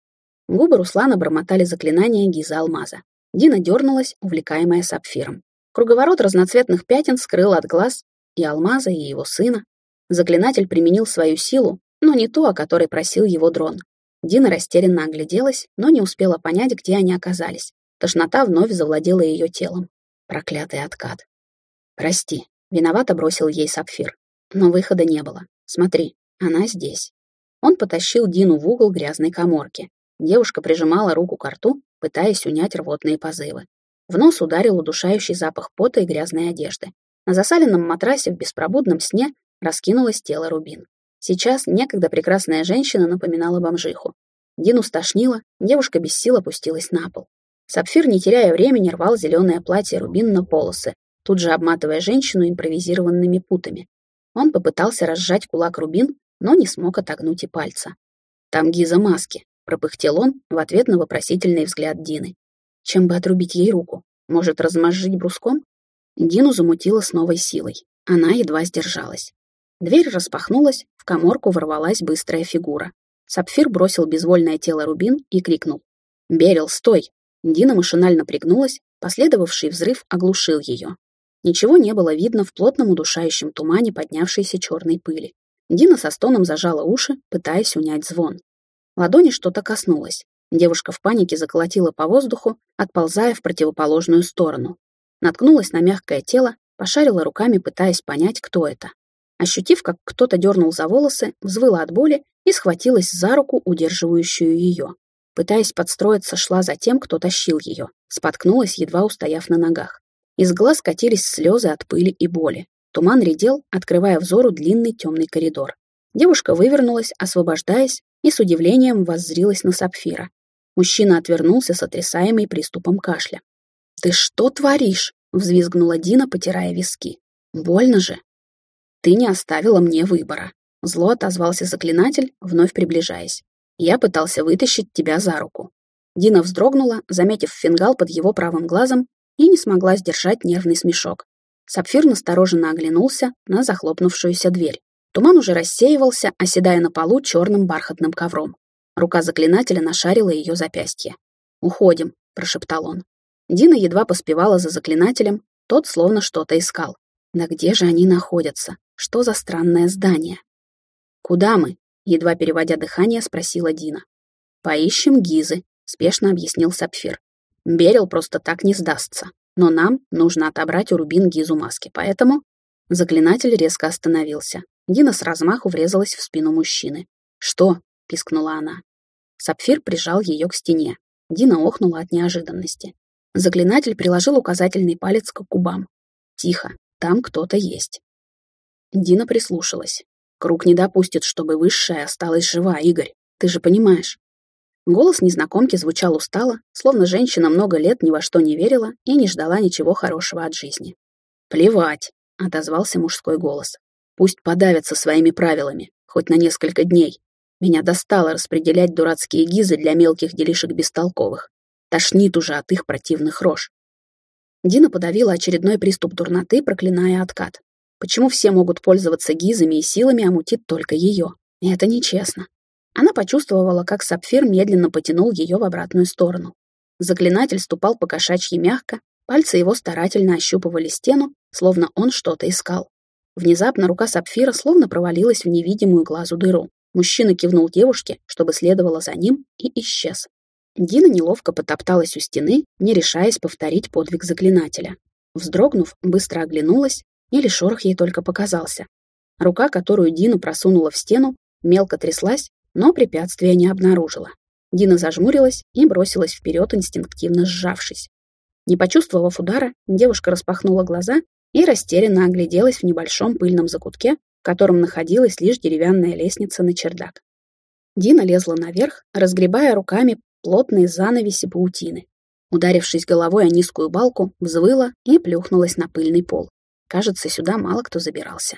Губы Руслана бормотали заклинание Гиза Алмаза. Дина дернулась, увлекаемая сапфиром. Круговорот разноцветных пятен скрыл от глаз и Алмаза, и его сына. Заклинатель применил свою силу, но не ту, о которой просил его дрон. Дина растерянно огляделась, но не успела понять, где они оказались. Тошнота вновь завладела ее телом. Проклятый откат. «Прости», — виновато бросил ей сапфир. Но выхода не было. Смотри, она здесь. Он потащил Дину в угол грязной коморки. Девушка прижимала руку к рту, пытаясь унять рвотные позывы. В нос ударил удушающий запах пота и грязной одежды. На засаленном матрасе в беспробудном сне раскинулось тело Рубин. Сейчас некогда прекрасная женщина напоминала бомжиху. Дину стошнило, девушка без сил опустилась на пол. Сапфир, не теряя времени, рвал зеленое платье Рубин на полосы, тут же обматывая женщину импровизированными путами. Он попытался разжать кулак Рубин, но не смог отогнуть и пальца. «Там Гиза маски», — пропыхтел он в ответ на вопросительный взгляд Дины. Чем бы отрубить ей руку? Может, размозжить бруском? Дину замутило с новой силой. Она едва сдержалась. Дверь распахнулась, в коморку ворвалась быстрая фигура. Сапфир бросил безвольное тело Рубин и крикнул. «Берил, стой!» Дина машинально пригнулась, последовавший взрыв оглушил ее. Ничего не было видно в плотном удушающем тумане поднявшейся черной пыли. Дина со стоном зажала уши, пытаясь унять звон. Ладони что-то коснулось. Девушка в панике заколотила по воздуху, отползая в противоположную сторону. Наткнулась на мягкое тело, пошарила руками, пытаясь понять, кто это. Ощутив, как кто-то дернул за волосы, взвыла от боли и схватилась за руку, удерживающую ее. Пытаясь подстроиться, шла за тем, кто тащил ее. Споткнулась, едва устояв на ногах. Из глаз катились слезы от пыли и боли. Туман редел, открывая взору длинный темный коридор. Девушка вывернулась, освобождаясь, и с удивлением воззрилась на Сапфира. Мужчина отвернулся, сотрясаемый приступом кашля. «Ты что творишь?» — взвизгнула Дина, потирая виски. «Больно же». «Ты не оставила мне выбора», — зло отозвался заклинатель, вновь приближаясь. «Я пытался вытащить тебя за руку». Дина вздрогнула, заметив фингал под его правым глазом, и не смогла сдержать нервный смешок. Сапфир настороженно оглянулся на захлопнувшуюся дверь. Туман уже рассеивался, оседая на полу черным бархатным ковром. Рука заклинателя нашарила ее запястье. «Уходим», — прошептал он. Дина едва поспевала за заклинателем, тот словно что-то искал. Да где же они находятся? Что за странное здание? «Куда мы?» — едва переводя дыхание, спросила Дина. «Поищем Гизы», — спешно объяснил Сапфир. «Берил просто так не сдастся. Но нам нужно отобрать у Рубин Гизу маски, поэтому...» Заклинатель резко остановился. Дина с размаху врезалась в спину мужчины. «Что?» — пискнула она. Сапфир прижал ее к стене. Дина охнула от неожиданности. Заклинатель приложил указательный палец к губам. «Тихо, там кто-то есть». Дина прислушалась. «Круг не допустит, чтобы высшая осталась жива, Игорь. Ты же понимаешь». Голос незнакомки звучал устало, словно женщина много лет ни во что не верила и не ждала ничего хорошего от жизни. «Плевать», — отозвался мужской голос. «Пусть подавятся своими правилами, хоть на несколько дней. Меня достало распределять дурацкие гизы для мелких делишек бестолковых. Тошнит уже от их противных рож. Дина подавила очередной приступ дурноты, проклиная откат. Почему все могут пользоваться гизами и силами, а мутит только ее? Это нечестно. Она почувствовала, как сапфир медленно потянул ее в обратную сторону. Заклинатель ступал по кошачьи мягко, пальцы его старательно ощупывали стену, словно он что-то искал. Внезапно рука сапфира словно провалилась в невидимую глазу дыру. Мужчина кивнул девушке, чтобы следовала за ним, и исчез. Дина неловко потопталась у стены, не решаясь повторить подвиг заклинателя. Вздрогнув, быстро оглянулась, или шорох ей только показался. Рука, которую Дина просунула в стену, мелко тряслась, но препятствия не обнаружила. Дина зажмурилась и бросилась вперед, инстинктивно сжавшись. Не почувствовав удара, девушка распахнула глаза и растерянно огляделась в небольшом пыльном закутке, в котором находилась лишь деревянная лестница на чердак. Дина лезла наверх, разгребая руками плотные занавеси паутины. Ударившись головой о низкую балку, взвыла и плюхнулась на пыльный пол. Кажется, сюда мало кто забирался.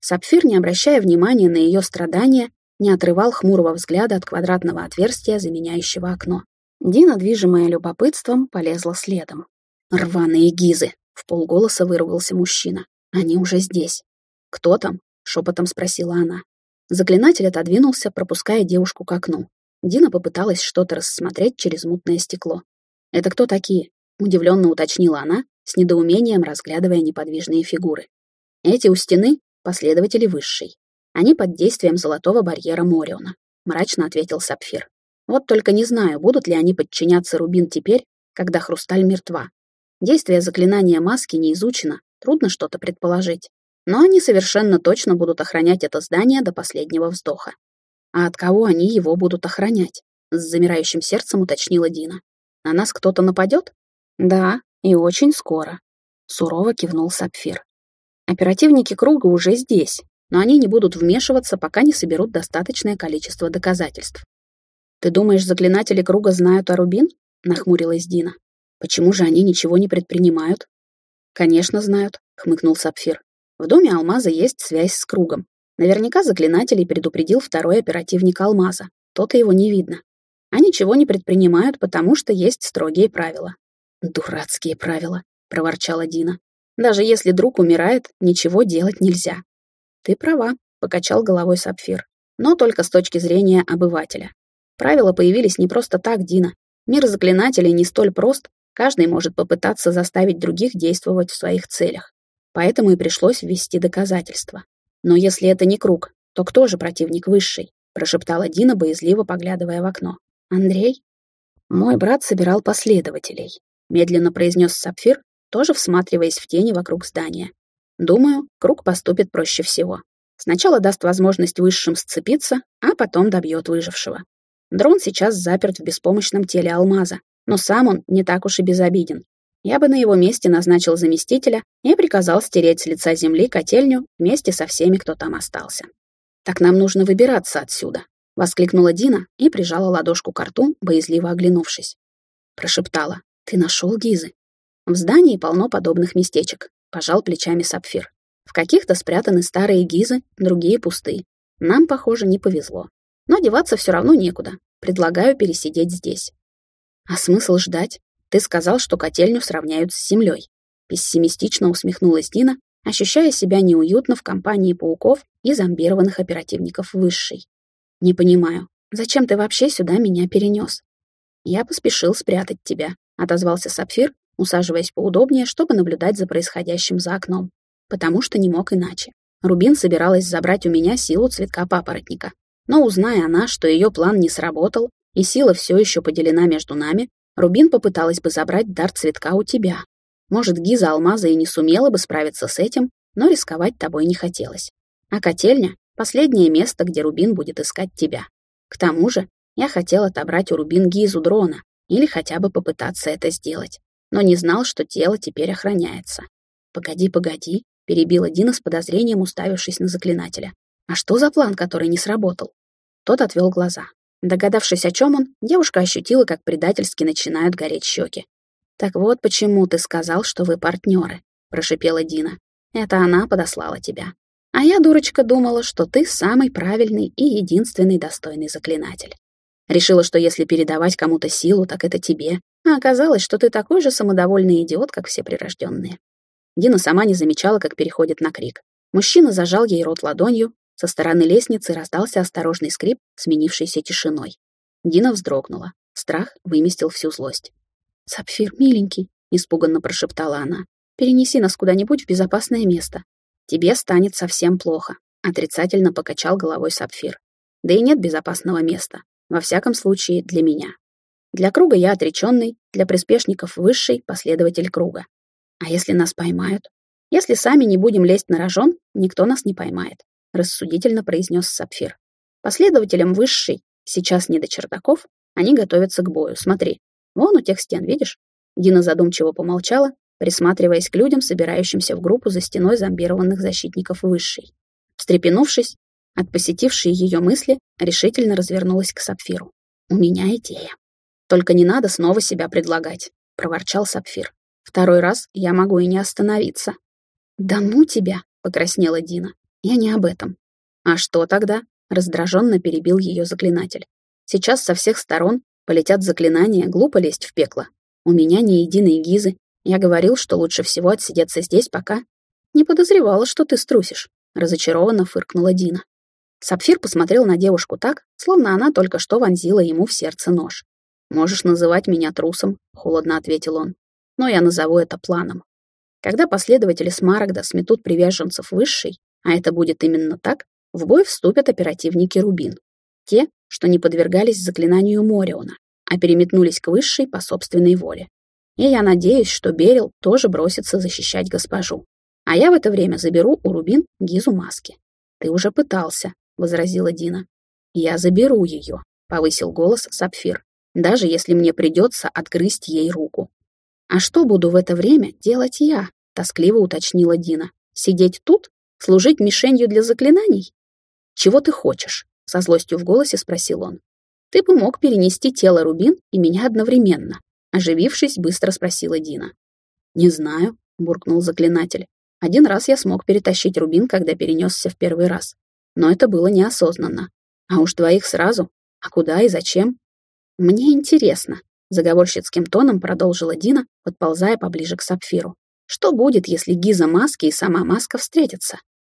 Сапфир, не обращая внимания на ее страдания, не отрывал хмурого взгляда от квадратного отверстия, заменяющего окно. Дина, движимая любопытством, полезла следом. «Рваные гизы!» — в полголоса выругался мужчина. «Они уже здесь». «Кто там?» — шепотом спросила она. Заклинатель отодвинулся, пропуская девушку к окну. Дина попыталась что-то рассмотреть через мутное стекло. «Это кто такие?» — удивленно уточнила она, с недоумением разглядывая неподвижные фигуры. «Эти у стены — последователи высшей. Они под действием золотого барьера Мориона», — мрачно ответил Сапфир. «Вот только не знаю, будут ли они подчиняться Рубин теперь, когда Хрусталь мертва. Действие заклинания маски не изучено, трудно что-то предположить. Но они совершенно точно будут охранять это здание до последнего вздоха. А от кого они его будут охранять? С замирающим сердцем уточнила Дина. На нас кто-то нападет? Да, и очень скоро. Сурово кивнул Сапфир. Оперативники круга уже здесь, но они не будут вмешиваться, пока не соберут достаточное количество доказательств. «Ты думаешь, заклинатели круга знают о Рубин?» — нахмурилась Дина. «Почему же они ничего не предпринимают?» «Конечно знают», — хмыкнул Сапфир. «В доме Алмаза есть связь с кругом. Наверняка заклинателей предупредил второй оперативник Алмаза. То-то его не видно. А ничего не предпринимают, потому что есть строгие правила. «Дурацкие правила», — проворчала Дина. «Даже если друг умирает, ничего делать нельзя». «Ты права», — покачал головой Сапфир. «Но только с точки зрения обывателя. Правила появились не просто так, Дина. Мир заклинателей не столь прост, каждый может попытаться заставить других действовать в своих целях. Поэтому и пришлось ввести доказательства. «Но если это не круг, то кто же противник высший?» прошептала Дина, боязливо поглядывая в окно. «Андрей?» «Мой брат собирал последователей», медленно произнес Сапфир, тоже всматриваясь в тени вокруг здания. «Думаю, круг поступит проще всего. Сначала даст возможность высшим сцепиться, а потом добьет выжившего. Дрон сейчас заперт в беспомощном теле алмаза, но сам он не так уж и безобиден. Я бы на его месте назначил заместителя и приказал стереть с лица земли котельню вместе со всеми, кто там остался. «Так нам нужно выбираться отсюда», — воскликнула Дина и прижала ладошку к рту, боязливо оглянувшись. Прошептала. «Ты нашел Гизы?» «В здании полно подобных местечек», — пожал плечами Сапфир. «В каких-то спрятаны старые Гизы, другие пустые. Нам, похоже, не повезло. Но деваться все равно некуда. Предлагаю пересидеть здесь». «А смысл ждать?» Ты сказал, что котельню сравняют с землей. Пессимистично усмехнулась Дина, ощущая себя неуютно в компании пауков и зомбированных оперативников высшей. Не понимаю, зачем ты вообще сюда меня перенес? Я поспешил спрятать тебя, отозвался Сапфир, усаживаясь поудобнее, чтобы наблюдать за происходящим за окном. Потому что не мог иначе. Рубин собиралась забрать у меня силу цветка папоротника. Но узная она, что ее план не сработал, и сила все еще поделена между нами, Рубин попыталась бы забрать дар цветка у тебя. Может, Гиза Алмаза и не сумела бы справиться с этим, но рисковать тобой не хотелось. А котельня — последнее место, где Рубин будет искать тебя. К тому же, я хотел отобрать у Рубин Гизу дрона, или хотя бы попытаться это сделать, но не знал, что тело теперь охраняется. «Погоди, погоди», — перебила Дина с подозрением, уставившись на заклинателя. «А что за план, который не сработал?» Тот отвел глаза. Догадавшись, о чем он, девушка ощутила, как предательски начинают гореть щеки. «Так вот почему ты сказал, что вы партнеры», — прошипела Дина. «Это она подослала тебя. А я, дурочка, думала, что ты самый правильный и единственный достойный заклинатель. Решила, что если передавать кому-то силу, так это тебе, а оказалось, что ты такой же самодовольный идиот, как все прирожденные». Дина сама не замечала, как переходит на крик. Мужчина зажал ей рот ладонью, со стороны лестницы раздался осторожный скрип, сменившийся тишиной. Дина вздрогнула. Страх выместил всю злость. «Сапфир, миленький», — испуганно прошептала она, — «перенеси нас куда-нибудь в безопасное место. Тебе станет совсем плохо», — отрицательно покачал головой Сапфир. Да и нет безопасного места. Во всяком случае, для меня. Для круга я отреченный, для приспешников высший последователь круга. А если нас поймают? Если сами не будем лезть на рожон, никто нас не поймает, рассудительно произнес Сапфир. Последователям высшей сейчас не до чердаков, они готовятся к бою. Смотри, вон у тех стен, видишь? Дина задумчиво помолчала, присматриваясь к людям, собирающимся в группу за стеной зомбированных защитников высшей. Встрепенувшись, от посетившей ее мысли, решительно развернулась к Сапфиру. «У меня идея». «Только не надо снова себя предлагать», — проворчал Сапфир. «Второй раз я могу и не остановиться». «Да ну тебя!» — покраснела Дина. «Я не об этом». «А что тогда?» — раздраженно перебил ее заклинатель. «Сейчас со всех сторон полетят заклинания, глупо лезть в пекло. У меня ни единой гизы. Я говорил, что лучше всего отсидеться здесь пока. Не подозревала, что ты струсишь», — разочарованно фыркнула Дина. Сапфир посмотрел на девушку так, словно она только что вонзила ему в сердце нож. «Можешь называть меня трусом», — холодно ответил он. «Но я назову это планом. Когда последователи Смарагда сметут приверженцев высшей, а это будет именно так, в бой вступят оперативники Рубин. Те, что не подвергались заклинанию Мориона, а переметнулись к высшей по собственной воле. И я надеюсь, что Берил тоже бросится защищать госпожу. А я в это время заберу у Рубин Гизу маски. Ты уже пытался, — возразила Дина. «Я заберу ее», — повысил голос Сапфир, «даже если мне придется отгрызть ей руку». «А что буду в это время делать я?» — тоскливо уточнила Дина. «Сидеть тут? Служить мишенью для заклинаний?» «Чего ты хочешь?» — со злостью в голосе спросил он. «Ты бы мог перенести тело Рубин и меня одновременно», — оживившись, быстро спросила Дина. «Не знаю», — буркнул заклинатель. «Один раз я смог перетащить Рубин, когда перенесся в первый раз но это было неосознанно. А уж двоих сразу? А куда и зачем? Мне интересно, заговорщицким тоном продолжила Дина, подползая поближе к сапфиру. Что будет, если Гиза Маски и сама Маска встретятся?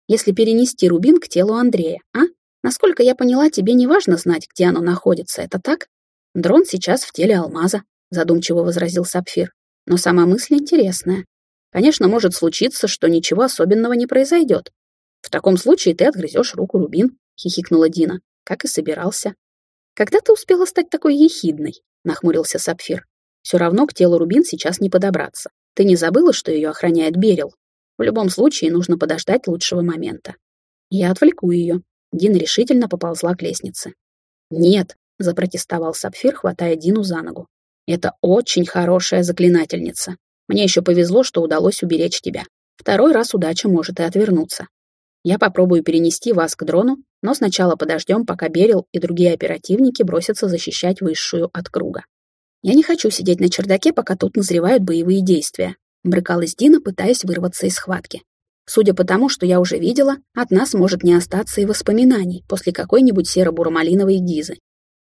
Если перенести рубин к телу Андрея, а? Насколько я поняла, тебе не важно знать, где оно находится, это так? Дрон сейчас в теле алмаза, задумчиво возразил Сапфир. Но сама мысль интересная. Конечно, может случиться, что ничего особенного не произойдет. «В таком случае ты отгрызешь руку Рубин», — хихикнула Дина, как и собирался. «Когда ты успела стать такой ехидной?» — нахмурился Сапфир. «Все равно к телу Рубин сейчас не подобраться. Ты не забыла, что ее охраняет Берил? В любом случае нужно подождать лучшего момента. Я отвлеку ее». Дина решительно поползла к лестнице. «Нет», — запротестовал Сапфир, хватая Дину за ногу. «Это очень хорошая заклинательница. Мне еще повезло, что удалось уберечь тебя. Второй раз удача может и отвернуться. Я попробую перенести вас к дрону, но сначала подождем, пока Берил и другие оперативники бросятся защищать высшую от круга. Я не хочу сидеть на чердаке, пока тут назревают боевые действия, брыкалась Дина, пытаясь вырваться из схватки. Судя по тому, что я уже видела, от нас может не остаться и воспоминаний после какой-нибудь серо-буромалиновой гизы.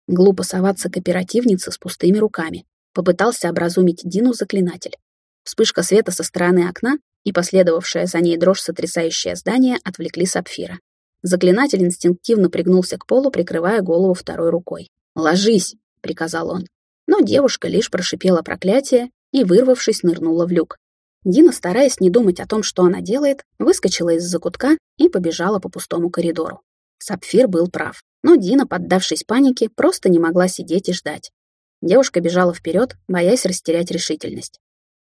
Глупо соваться к оперативнице с пустыми руками. Попытался образумить Дину заклинатель. Вспышка света со стороны окна и последовавшая за ней дрожь, сотрясающая здание, отвлекли Сапфира. Заклинатель инстинктивно пригнулся к полу, прикрывая голову второй рукой. «Ложись!» — приказал он. Но девушка лишь прошипела проклятие и, вырвавшись, нырнула в люк. Дина, стараясь не думать о том, что она делает, выскочила из-за кутка и побежала по пустому коридору. Сапфир был прав, но Дина, поддавшись панике, просто не могла сидеть и ждать. Девушка бежала вперед, боясь растерять решительность.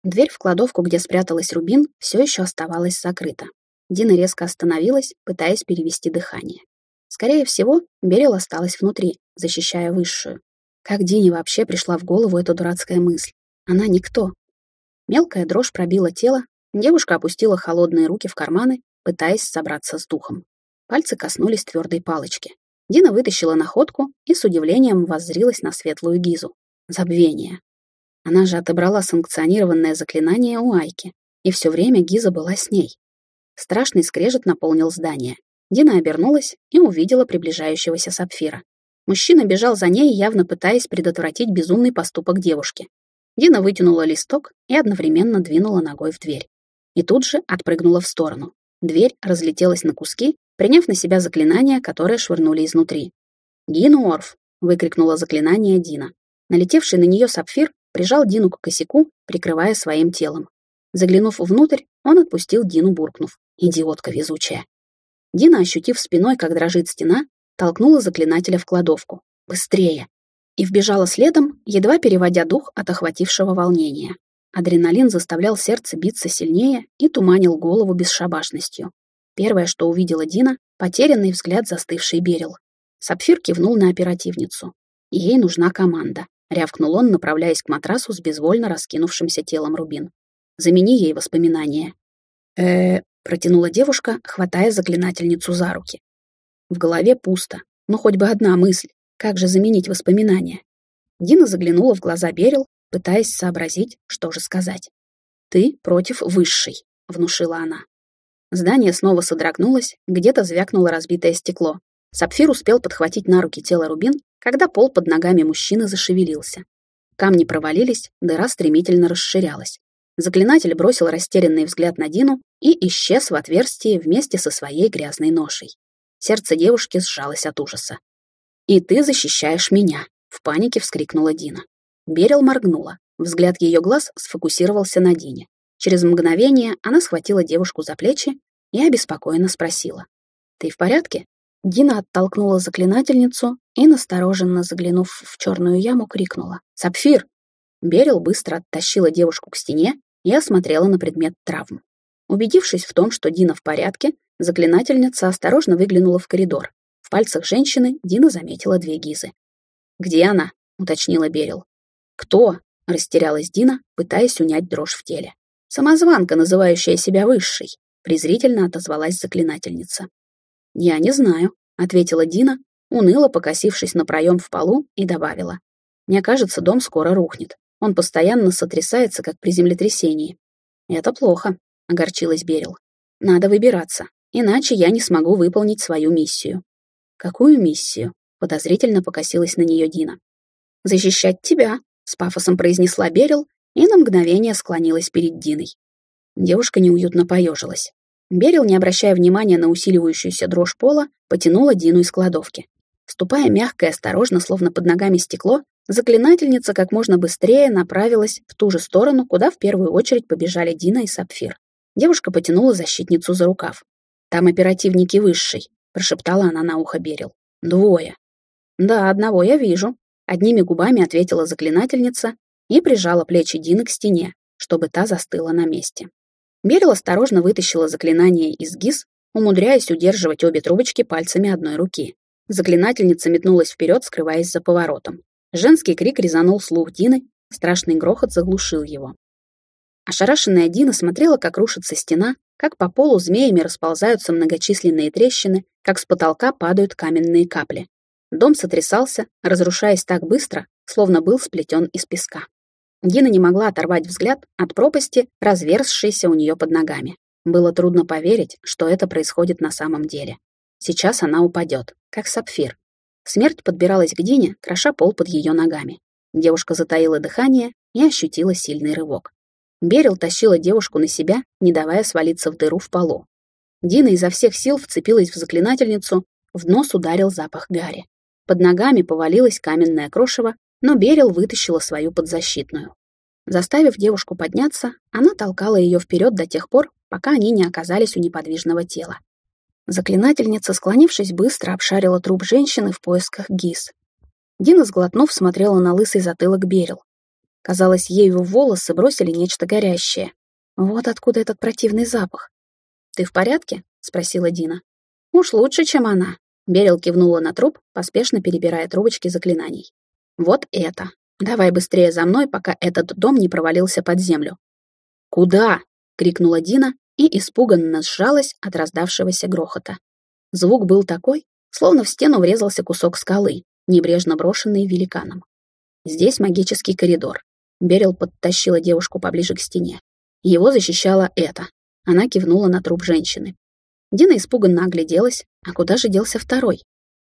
Дверь в кладовку, где спряталась Рубин, все еще оставалась закрыта. Дина резко остановилась, пытаясь перевести дыхание. Скорее всего, Берил осталась внутри, защищая высшую. Как Дине вообще пришла в голову эта дурацкая мысль? Она никто. Мелкая дрожь пробила тело, девушка опустила холодные руки в карманы, пытаясь собраться с духом. Пальцы коснулись твердой палочки. Дина вытащила находку и с удивлением воззрилась на светлую гизу. Забвение. Она же отобрала санкционированное заклинание у Айки, и все время Гиза была с ней. Страшный скрежет наполнил здание. Дина обернулась и увидела приближающегося сапфира. Мужчина бежал за ней, явно пытаясь предотвратить безумный поступок девушки. Дина вытянула листок и одновременно двинула ногой в дверь. И тут же отпрыгнула в сторону. Дверь разлетелась на куски, приняв на себя заклинание, которое швырнули изнутри. «Гинуорф!» — выкрикнула заклинание Дина. Налетевший на нее сапфир прижал Дину к косяку, прикрывая своим телом. Заглянув внутрь, он отпустил Дину, буркнув. «Идиотка везучая». Дина, ощутив спиной, как дрожит стена, толкнула заклинателя в кладовку. «Быстрее!» И вбежала следом, едва переводя дух от охватившего волнения. Адреналин заставлял сердце биться сильнее и туманил голову бесшабашностью. Первое, что увидела Дина, потерянный взгляд застывший Берил. Сапфир кивнул на оперативницу. Ей нужна команда. Рявкнул он, направляясь к матрасу с безвольно раскинувшимся телом Рубин. Замени ей воспоминания. э протянула девушка, хватая заклинательницу за руки. В голове пусто, но хоть бы одна мысль. Как же заменить воспоминания? Дина заглянула в глаза Берил, пытаясь сообразить, что же сказать. «Ты против высшей», — внушила она. Здание снова содрогнулось, где-то звякнуло разбитое стекло. Сапфир успел подхватить на руки тело Рубин, когда пол под ногами мужчины зашевелился. Камни провалились, дыра стремительно расширялась. Заклинатель бросил растерянный взгляд на Дину и исчез в отверстии вместе со своей грязной ношей. Сердце девушки сжалось от ужаса. «И ты защищаешь меня!» — в панике вскрикнула Дина. Берил моргнула. Взгляд ее глаз сфокусировался на Дине. Через мгновение она схватила девушку за плечи и обеспокоенно спросила. «Ты в порядке?» Дина оттолкнула заклинательницу и, настороженно заглянув в черную яму, крикнула. «Сапфир!» Берил быстро оттащила девушку к стене и осмотрела на предмет травм. Убедившись в том, что Дина в порядке, заклинательница осторожно выглянула в коридор. В пальцах женщины Дина заметила две гизы. «Где она?» — уточнила Берил. «Кто?» — растерялась Дина, пытаясь унять дрожь в теле. «Самозванка, называющая себя высшей», — презрительно отозвалась заклинательница. «Я не знаю», — ответила Дина, уныло покосившись на проем в полу, и добавила. «Мне кажется, дом скоро рухнет. Он постоянно сотрясается, как при землетрясении». «Это плохо», — огорчилась Берил. «Надо выбираться, иначе я не смогу выполнить свою миссию». «Какую миссию?» — подозрительно покосилась на нее Дина. «Защищать тебя», с пафосом произнесла Берил и на мгновение склонилась перед Диной. Девушка неуютно поежилась. Берил, не обращая внимания на усиливающуюся дрожь пола, потянула Дину из кладовки. Ступая мягко и осторожно, словно под ногами стекло, заклинательница как можно быстрее направилась в ту же сторону, куда в первую очередь побежали Дина и Сапфир. Девушка потянула защитницу за рукав. «Там оперативники высший», — прошептала она на ухо Берил. «Двое». «Да, одного я вижу», Одними губами ответила заклинательница и прижала плечи Дины к стене, чтобы та застыла на месте. Берил осторожно вытащила заклинание из ГИС, умудряясь удерживать обе трубочки пальцами одной руки. Заклинательница метнулась вперед, скрываясь за поворотом. Женский крик резанул слух Дины, страшный грохот заглушил его. Ошарашенная Дина смотрела, как рушится стена, как по полу змеями расползаются многочисленные трещины, как с потолка падают каменные капли. Дом сотрясался, разрушаясь так быстро, словно был сплетен из песка. Дина не могла оторвать взгляд от пропасти, разверзшейся у нее под ногами. Было трудно поверить, что это происходит на самом деле. Сейчас она упадет, как сапфир. Смерть подбиралась к Дине, кроша пол под ее ногами. Девушка затаила дыхание и ощутила сильный рывок. Берил тащила девушку на себя, не давая свалиться в дыру в полу. Дина изо всех сил вцепилась в заклинательницу, в нос ударил запах гари. Под ногами повалилось каменное крошево, но Берил вытащила свою подзащитную. Заставив девушку подняться, она толкала ее вперед до тех пор, пока они не оказались у неподвижного тела. Заклинательница, склонившись, быстро обшарила труп женщины в поисках ГИС. Дина, сглотнув, смотрела на лысый затылок Берил. Казалось, ею в волосы бросили нечто горящее. Вот откуда этот противный запах. «Ты в порядке?» — спросила Дина. «Уж лучше, чем она», Берил кивнула на труп, поспешно перебирая трубочки заклинаний. «Вот это! Давай быстрее за мной, пока этот дом не провалился под землю». «Куда?» — крикнула Дина и испуганно сжалась от раздавшегося грохота. Звук был такой, словно в стену врезался кусок скалы, небрежно брошенный великаном. Здесь магический коридор. Берил подтащила девушку поближе к стене. Его защищало это. Она кивнула на труп женщины. Дина испуганно огляделась, а куда же делся второй?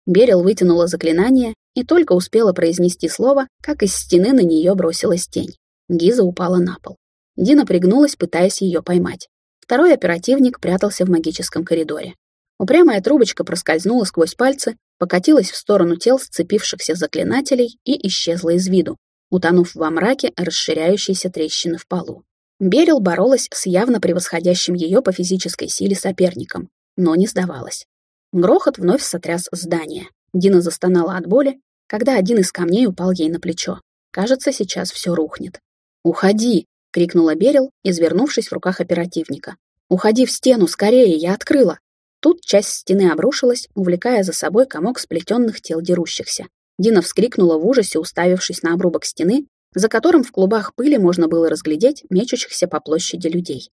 Берил вытянула заклинание и только успела произнести слово, как из стены на нее бросилась тень. Гиза упала на пол. Дина пригнулась, пытаясь ее поймать. Второй оперативник прятался в магическом коридоре. Упрямая трубочка проскользнула сквозь пальцы, покатилась в сторону тел сцепившихся заклинателей и исчезла из виду, утонув во мраке расширяющейся трещины в полу. Берил боролась с явно превосходящим ее по физической силе соперником, но не сдавалась. Грохот вновь сотряс здание. Дина застонала от боли, когда один из камней упал ей на плечо. Кажется, сейчас все рухнет. «Уходи!» — крикнула Берил, извернувшись в руках оперативника. «Уходи в стену, скорее, я открыла!» Тут часть стены обрушилась, увлекая за собой комок сплетенных тел дерущихся. Дина вскрикнула в ужасе, уставившись на обрубок стены, за которым в клубах пыли можно было разглядеть мечущихся по площади людей.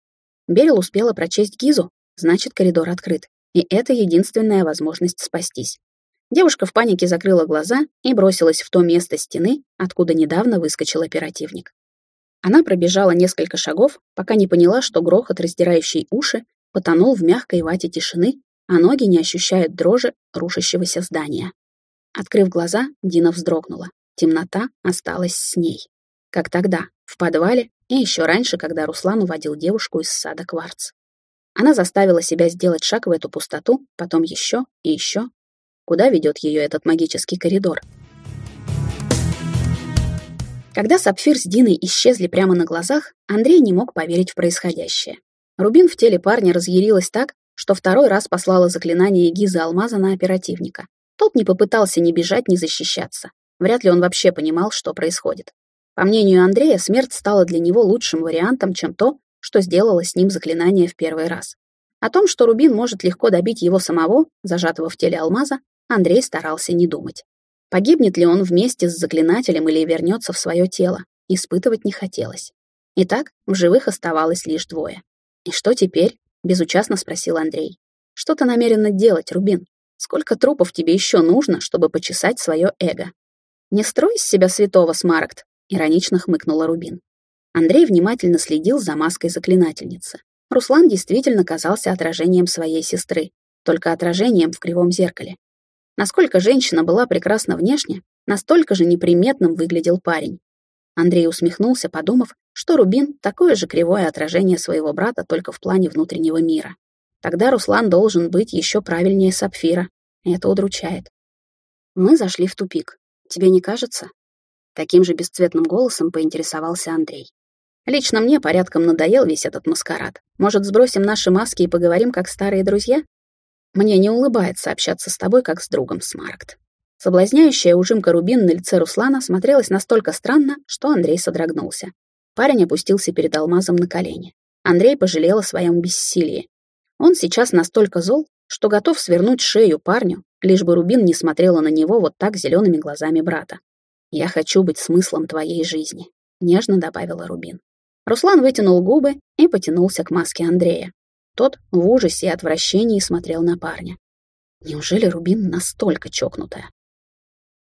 Берил успела прочесть Гизу, значит, коридор открыт, и это единственная возможность спастись. Девушка в панике закрыла глаза и бросилась в то место стены, откуда недавно выскочил оперативник. Она пробежала несколько шагов, пока не поняла, что грохот, раздирающий уши, потонул в мягкой вате тишины, а ноги не ощущают дрожи рушащегося здания. Открыв глаза, Дина вздрогнула. Темнота осталась с ней. Как тогда, в подвале и еще раньше, когда Руслан уводил девушку из сада Кварц. Она заставила себя сделать шаг в эту пустоту, потом еще и еще. Куда ведет ее этот магический коридор? Когда Сапфир с Диной исчезли прямо на глазах, Андрей не мог поверить в происходящее. Рубин в теле парня разъярилась так, что второй раз послала заклинание Гизы Алмаза на оперативника. Тот не попытался ни бежать, ни защищаться. Вряд ли он вообще понимал, что происходит. По мнению Андрея, смерть стала для него лучшим вариантом, чем то, что сделало с ним заклинание в первый раз. О том, что Рубин может легко добить его самого, зажатого в теле алмаза, Андрей старался не думать. Погибнет ли он вместе с заклинателем или вернется в свое тело, испытывать не хотелось. Итак, в живых оставалось лишь двое. «И что теперь?» — безучастно спросил Андрей. «Что ты намерена делать, Рубин? Сколько трупов тебе еще нужно, чтобы почесать свое эго?» «Не строй из себя святого, Смарагд», — иронично хмыкнула Рубин. Андрей внимательно следил за маской заклинательницы. Руслан действительно казался отражением своей сестры, только отражением в кривом зеркале. Насколько женщина была прекрасна внешне, настолько же неприметным выглядел парень. Андрей усмехнулся, подумав, что Рубин — такое же кривое отражение своего брата только в плане внутреннего мира. Тогда Руслан должен быть еще правильнее Сапфира. Это удручает. Мы зашли в тупик. Тебе не кажется? Таким же бесцветным голосом поинтересовался Андрей. Лично мне порядком надоел весь этот маскарад. Может, сбросим наши маски и поговорим как старые друзья? Мне не улыбается общаться с тобой, как с другом, Смаркт. Соблазняющая ужимка рубин на лице Руслана смотрелась настолько странно, что Андрей содрогнулся. Парень опустился перед алмазом на колени. Андрей пожалел о своем бессилии. Он сейчас настолько зол, что готов свернуть шею парню, лишь бы Рубин не смотрела на него вот так зелеными глазами брата. «Я хочу быть смыслом твоей жизни», — нежно добавила Рубин. Руслан вытянул губы и потянулся к маске Андрея. Тот в ужасе и отвращении смотрел на парня. Неужели Рубин настолько чокнутая?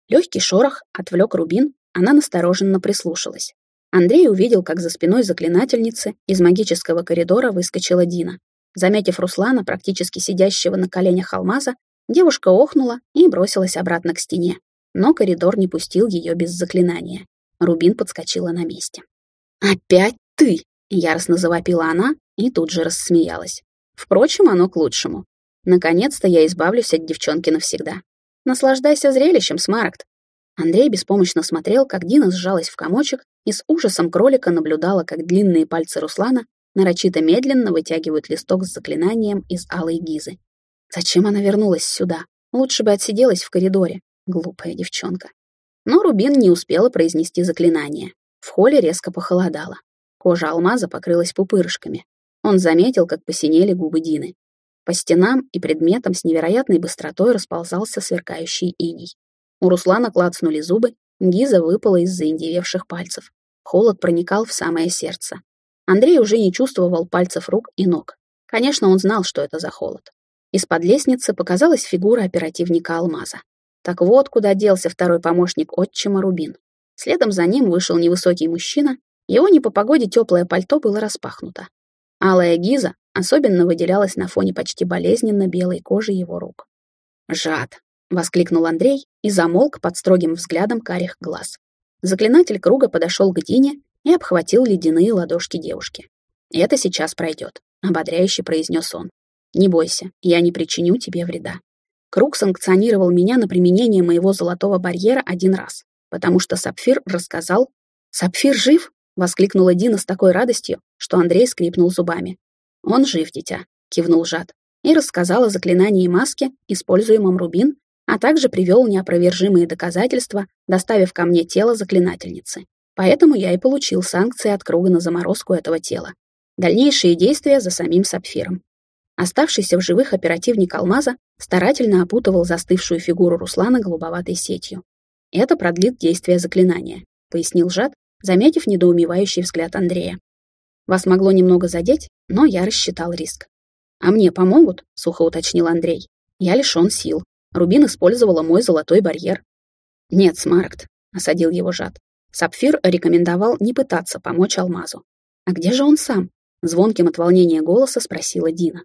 Легкий шорох отвлек Рубин, она настороженно прислушалась. Андрей увидел, как за спиной заклинательницы из магического коридора выскочила Дина. Заметив Руслана, практически сидящего на коленях алмаза, девушка охнула и бросилась обратно к стене. Но коридор не пустил ее без заклинания. Рубин подскочила на месте. «Опять ты!» — яростно завопила она и тут же рассмеялась. Впрочем, оно к лучшему. Наконец-то я избавлюсь от девчонки навсегда. Наслаждайся зрелищем, Смарагд. Андрей беспомощно смотрел, как Дина сжалась в комочек и с ужасом кролика наблюдала, как длинные пальцы Руслана нарочито медленно вытягивают листок с заклинанием из алой гизы. Зачем она вернулась сюда? Лучше бы отсиделась в коридоре. Глупая девчонка. Но Рубин не успела произнести заклинание. В холле резко похолодало. Кожа алмаза покрылась пупырышками. Он заметил, как посинели губы Дины. По стенам и предметам с невероятной быстротой расползался сверкающий иней. У Руслана клацнули зубы, Гиза выпала из заиндевевших пальцев. Холод проникал в самое сердце. Андрей уже не чувствовал пальцев рук и ног. Конечно, он знал, что это за холод. Из-под лестницы показалась фигура оперативника Алмаза. Так вот, куда делся второй помощник отчима Рубин. Следом за ним вышел невысокий мужчина, его не по погоде теплое пальто было распахнуто. Алая гиза особенно выделялась на фоне почти болезненно белой кожи его рук. «Жад!» — воскликнул Андрей и замолк под строгим взглядом карих глаз. Заклинатель круга подошел к Дине и обхватил ледяные ладошки девушки. «Это сейчас пройдет», — ободряюще произнес он. «Не бойся, я не причиню тебе вреда. Круг санкционировал меня на применение моего золотого барьера один раз, потому что Сапфир рассказал... «Сапфир жив?» — воскликнула Дина с такой радостью, что Андрей скрипнул зубами. «Он жив, дитя», — кивнул Жад. и рассказал о заклинании маски, используемом Рубин, а также привел неопровержимые доказательства, доставив ко мне тело заклинательницы. Поэтому я и получил санкции от круга на заморозку этого тела. Дальнейшие действия за самим Сапфиром. Оставшийся в живых оперативник Алмаза старательно опутывал застывшую фигуру Руслана голубоватой сетью. «Это продлит действие заклинания», — пояснил Жад, заметив недоумевающий взгляд Андрея. «Вас могло немного задеть, но я рассчитал риск». «А мне помогут?» — сухо уточнил Андрей. «Я лишён сил. Рубин использовала мой золотой барьер». «Нет, Смаркт», — осадил его Жад. Сапфир рекомендовал не пытаться помочь Алмазу. «А где же он сам?» — звонким от волнения голоса спросила Дина.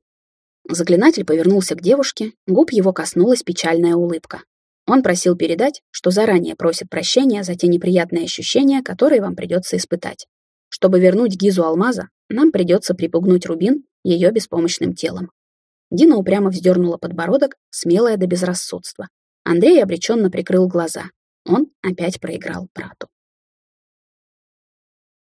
Заклинатель повернулся к девушке, губ его коснулась печальная улыбка. Он просил передать, что заранее просит прощения за те неприятные ощущения, которые вам придется испытать. Чтобы вернуть Гизу Алмаза, нам придется припугнуть Рубин ее беспомощным телом. Дина упрямо вздернула подбородок, смелая до безрассудства. Андрей обреченно прикрыл глаза. Он опять проиграл брату.